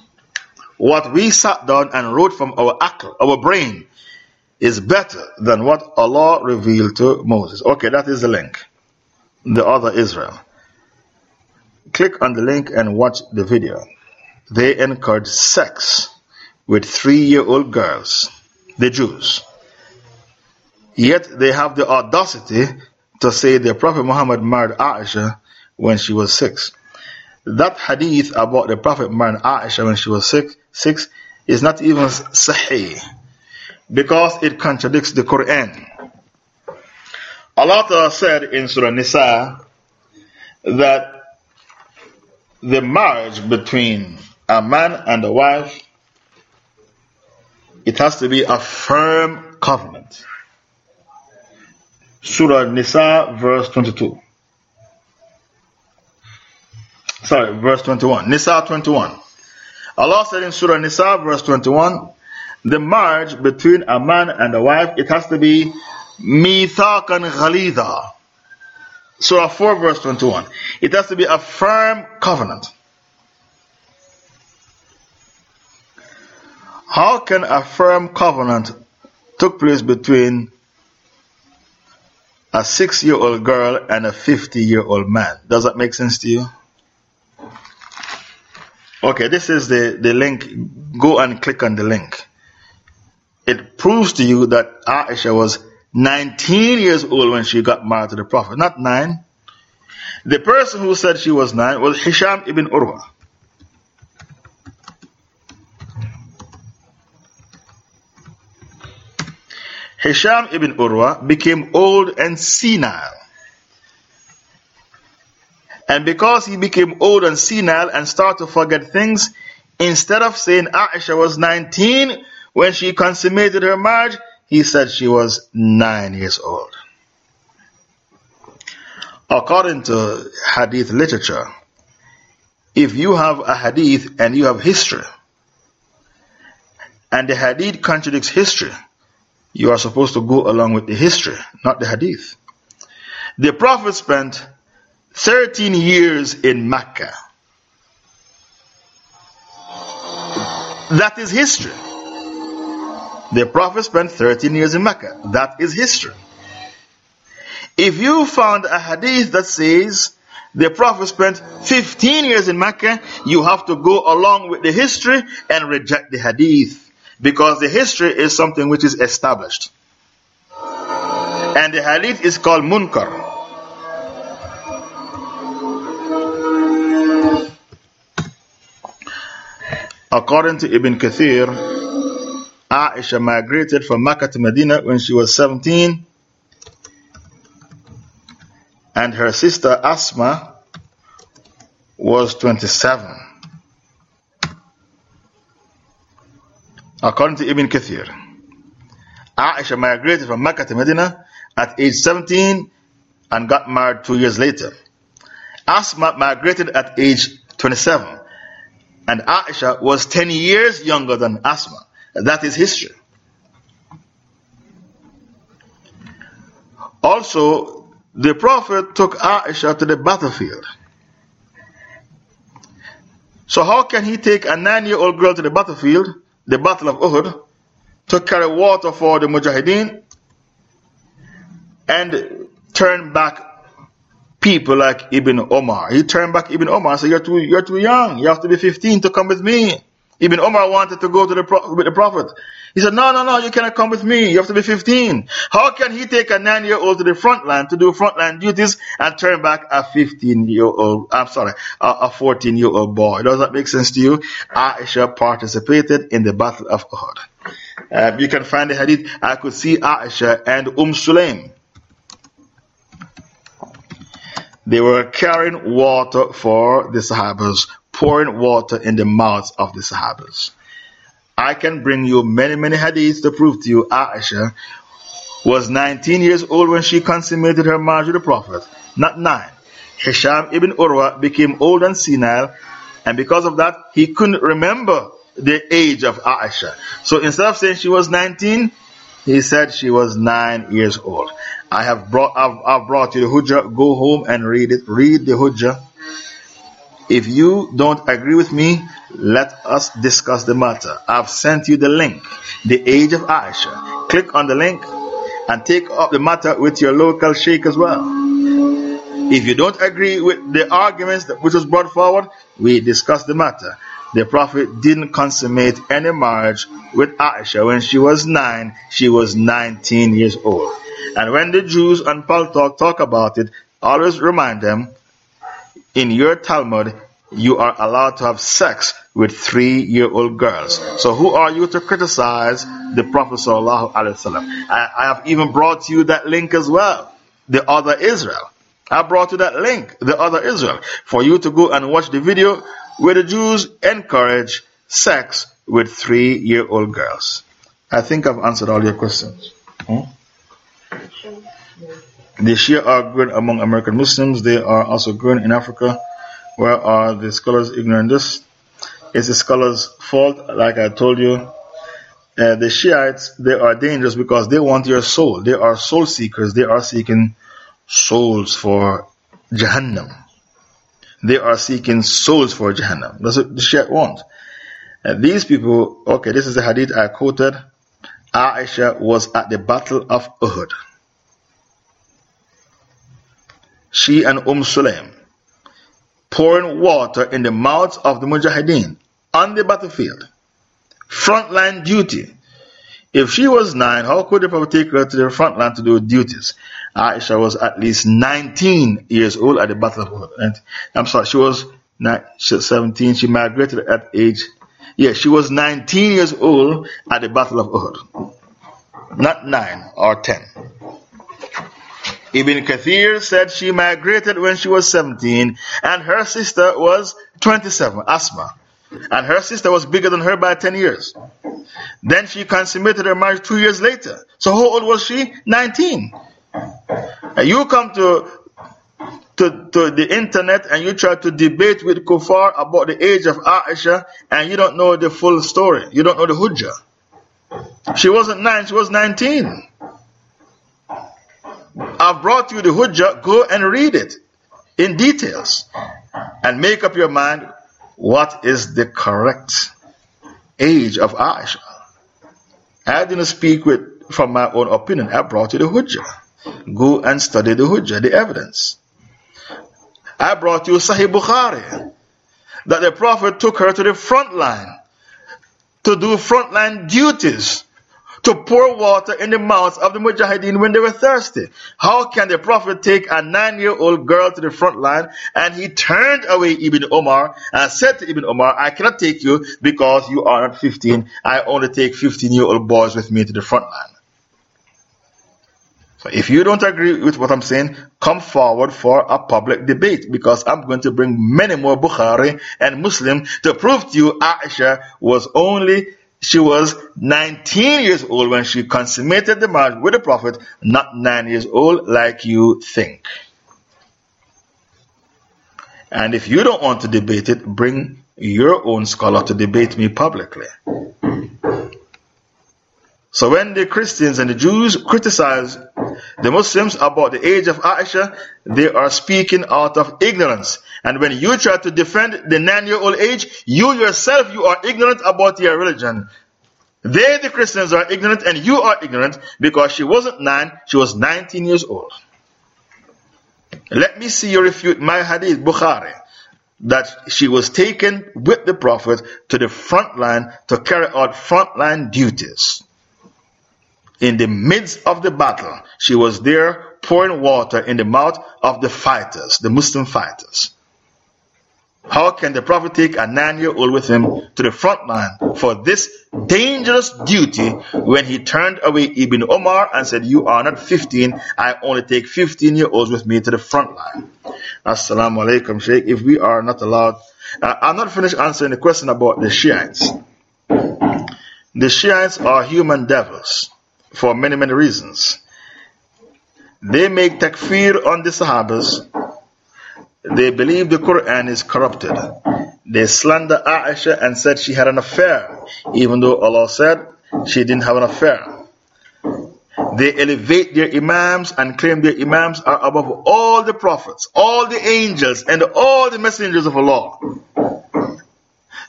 What we sat down and wrote from our akhl, our brain, is better than what Allah revealed to Moses. Okay, that is the link. The other Israel. Click on the link and watch the video. They encourage sex with three year old girls, the Jews. Yet they have the audacity to say the Prophet Muhammad married Aisha when she was six. That hadith about the Prophet marrying Aisha when she was six, six is not even sahih because it contradicts the Quran. Allah said in Surah Nisa that the marriage between a man and a wife it has to be a firm covenant. Surah Nisa verse 22. Sorry, verse 21. Nisa 21. Allah said in Surah Nisa verse 21, the marriage between a man and a wife, it has to be mithaqan ghalidha. Surah 4 verse 21. It has to be a firm covenant. How can a firm covenant took place between a six year old girl and a 50 year old man? Does that make sense to you? Okay, this is the, the link. Go and click on the link. It proves to you that Aisha was 19 years old when she got married to the Prophet, not 9. The person who said she was 9 was Hisham ibn Urwa. Hisham ibn Urwa became old and senile. And because he became old and senile and started to forget things, instead of saying Aisha was 19 when she consummated her marriage, he said she was 9 years old. According to hadith literature, if you have a hadith and you have history, and the hadith contradicts history, you are supposed to go along with the history, not the hadith. The Prophet spent 13 years in Mecca. That is history. The Prophet spent 13 years in Mecca. That is history. If you found a hadith that says the Prophet spent 15 years in Mecca, you have to go along with the history and reject the hadith. Because the history is something which is established. And the hadith is called munkar. According to Ibn Kathir, Aisha migrated from Mecca to Medina when she was 17 and her sister Asma was 27. According to Ibn Kathir, Aisha migrated from Mecca to Medina at age 17 and got married two years later. Asma migrated at age 27 and Aisha was 10 years younger than Asma. That is history. Also, the Prophet took Aisha to the battlefield. So, how can he take a nine year old girl to the battlefield, the Battle of Uhud, to carry water for the Mujahideen, and turn back people like Ibn Omar. He turned back Ibn Omar and said, you're too, you're too young. You have to be 15 to come with me. Ibn Omar wanted to go to the with the Prophet. He said, No, no, no, you cannot come with me. You have to be 15. How can he take a nine year old to the front line to do front line duties and turn back a 15 year old, I'm sorry, a 14 year old boy? Does that make sense to you? Aisha participated in the Battle of Uhud. Uh, you can find the hadith. I could see Aisha and Umm Sulaim they were carrying water for the Sahabas, pouring water in the mouths of the Sahabas. I can bring you many, many hadiths to prove to you Aisha was 19 years old when she consummated her marriage with the Prophet, not 9. Hisham ibn Urwa became old and senile And because of that, he couldn't remember the age of Aisha. So instead of saying she was 19, he said she was nine years old. I have brought, I've, I've brought you the Hujjah. Go home and read it. Read the Hujjah. If you don't agree with me, let us discuss the matter. I've sent you the link, the age of Aisha. Click on the link and take up the matter with your local sheikh as well. If you don't agree with the arguments that which was brought forward, we discuss the matter. The Prophet didn't consummate any marriage with Aisha when she was nine, she was 19 years old. And when the Jews on Paltalk talk about it, always remind them in your Talmud, you are allowed to have sex with three year old girls. So who are you to criticize the Prophet? I, I have even brought you that link as well. The other Israel. I brought you that link, the other Israel, for you to go and watch the video where the Jews encourage sex with three year old girls. I think I've answered all your questions. Hmm? The Shia are growing among American Muslims. They are also growing in Africa. Where are the scholars ignorant this? It's the scholars' fault, like I told you. Uh, the Shiites, they are dangerous because they want your soul. They are soul seekers. They are seeking souls for Jahannam. They are seeking souls for Jahannam. That's what the Shiite want. Uh, these people, okay, this is the hadith I quoted. Aisha was at the Battle of Uhud. She and Umm Sulaim pouring water in the mouths of the Mujahideen on the battlefield. Frontline duty. If she was nine, how could the Prophet take her to the front line to do duties? Aisha was at least 19 years old at the Battle of Uhud. I'm sorry, she was 17. She migrated at age, yeah, she was 19 years old at the Battle of Uhud. Not 9 or 10. Ibn Kathir said she migrated when she was 17 and her sister was 27, Asma. And her sister was bigger than her by 10 years. Then she consummated her marriage two years later. So how old was she? 19. And you come to, to, to the internet and you try to debate with Kufar about the age of Aisha and you don't know the full story. You don't know the Hujjah. She wasn't 9, she was 19. I've brought you the Hujjah, go and read it in details and make up your mind what is the correct age of Aisha. I didn't speak with from my own opinion. I brought you the Hujjah. Go and study the Hujjah, the evidence. I brought you Sahih Bukhari that the Prophet took her to the front line to do frontline duties to pour water in the mouths of the Mujahideen when they were thirsty. How can the Prophet take a nine year old girl to the front line and he turned away Ibn Omar and said to Ibn Omar, I cannot take you because you are not 15. I only take 15 year old boys with me to the front line. If you don't agree with what I'm saying, come forward for a public debate because I'm going to bring many more Bukhari and Muslim to prove to you Aisha was only she was 19 years old when she consummated the marriage with the Prophet, not 9 years old like you think. And if you don't want to debate it, bring your own scholar to debate me publicly. So when the Christians and the Jews criticize the Muslims about the age of Aisha, they are speaking out of ignorance. And when you try to defend the nine year old age, you yourself, you are ignorant about your religion. They, the Christians, are ignorant and you are ignorant because she wasn't nine, she was 19 years old. Let me see you refute my hadith, Bukhari, that she was taken with the Prophet to the front line to carry out front line duties in the midst of the battle, she was there pouring water in the mouth of the fighters, the Muslim fighters. How can the Prophet take a nine year old with him to the front line for this dangerous duty when he turned away Ibn Omar and said, You are not 15, I only take 15 year olds with me to the front line? Assalamu alaikum, Sheikh. If we are not allowed, I'm not finished answering the question about the Shiites. The Shiites are human devils for many, many reasons. They make takfir on the Sahabas. They believe the Quran is corrupted. They slander Aisha and said she had an affair, even though Allah said she didn't have an affair. They elevate their Imams and claim their Imams are above all the prophets, all the angels, and all the messengers of Allah.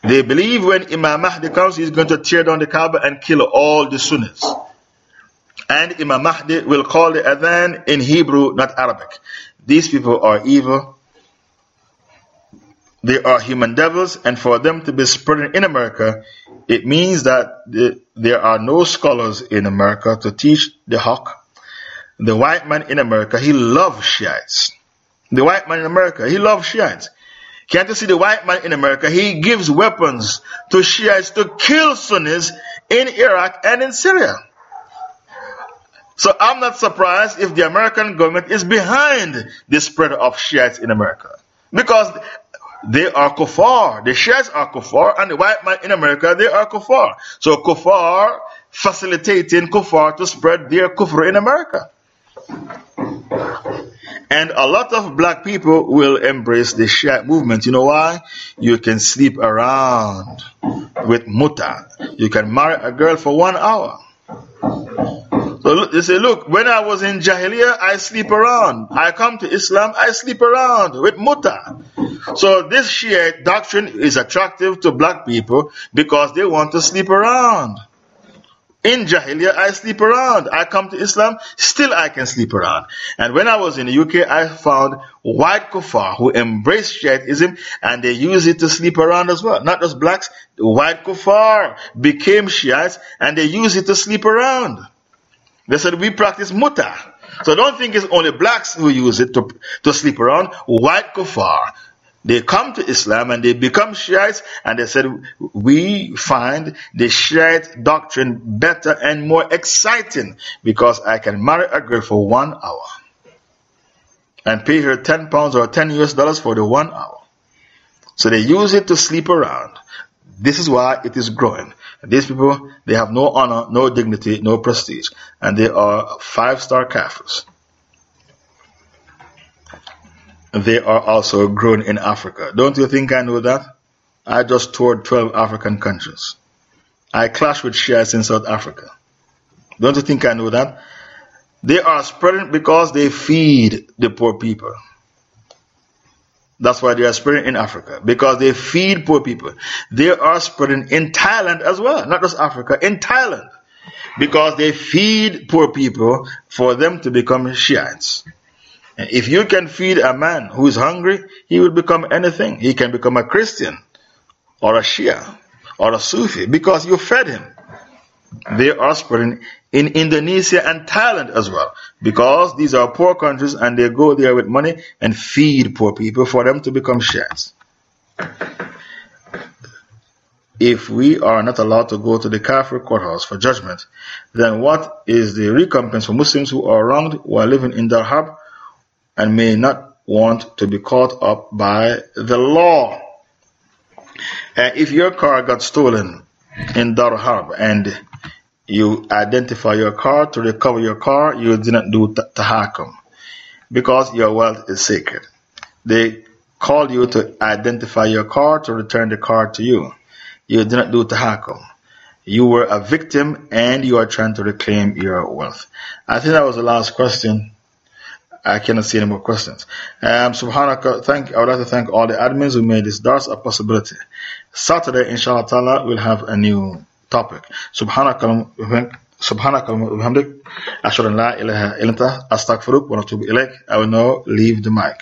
They believe when Imam Mahdi comes, he's going to tear down the Kaaba and kill all the Sunnis. And Imam Mahdi will call the Adhan in Hebrew, not Arabic. These people are evil. They are human devils, and for them to be spreading in America, it means that the, there are no scholars in America to teach the Haqq. The white man in America, he loves Shiites. The white man in America, he loves Shiites. Can't you see the white man in America? He gives weapons to Shiites to kill Sunnis in Iraq and in Syria. So I'm not surprised if the American government is behind the spread of Shiites in America. Because they are kuffar. The Shiites are kuffar, and the white man in America, they are kuffar. So kuffar facilitating kuffar to spread their kufr in America. And a lot of black people will embrace the Shiite movement. You know why? You can sleep around with muta. You can marry a girl for one hour. So they say, look, when I was in Jahiliyyah, I sleep around. I come to Islam, I sleep around with muta. So this Shiite doctrine is attractive to black people because they want to sleep around. In Jahiliyyah, I sleep around. I come to Islam, still I can sleep around. And when I was in the UK, I found white kuffar who embrace Shiitism and they use it to sleep around as well. Not just blacks, white kuffar became Shiites and they use it to sleep around. They said, we practice muta. So don't think it's only blacks who use it to, to sleep around. White kuffar. They come to Islam and they become Shiites and they said, we find the Shiite doctrine better and more exciting because I can marry a girl for one hour and pay her 10 pounds or 10 US dollars for the one hour. So they use it to sleep around. This is why it is growing. These people, they have no honor, no dignity, no prestige, and they are five star Kafirs. They are also grown in Africa. Don't you think I know that? I just toured 12 African countries. I clashed with Shiites in South Africa. Don't you think I know that? They are spreading because they feed the poor people. That's why they are spreading in Africa because they feed poor people. They are spreading in Thailand as well, not just Africa, in Thailand because they feed poor people for them to become Shiites. If you can feed a man who is hungry, he will become anything. He can become a Christian or a Shia or a Sufi because you fed him. They are spreading in Indonesia and Thailand as well. Because these are poor countries and they go there with money and feed poor people for them to become Shiites. If we are not allowed to go to the Kafir courthouse for judgment, then what is the recompense for Muslims who are wronged while living in Dar Harb and may not want to be caught up by the law? If your car got stolen in Dar Harb and you identify your car to recover your car, you didn't do tahakum because your wealth is sacred. They called you to identify your car to return the car to you. You didn't do tahakum. You were a victim and you are trying to reclaim your wealth. I think that was the last question. I cannot see any more questions. Um, Subhanaka, thank, I would like to thank all the admins who made this dars a possibility. Saturday, inshallah we'll have a new topic. Subhanaka bihamdik ashhadu an la ilaha illa anta astaghfiruk wa i will now leave the mic.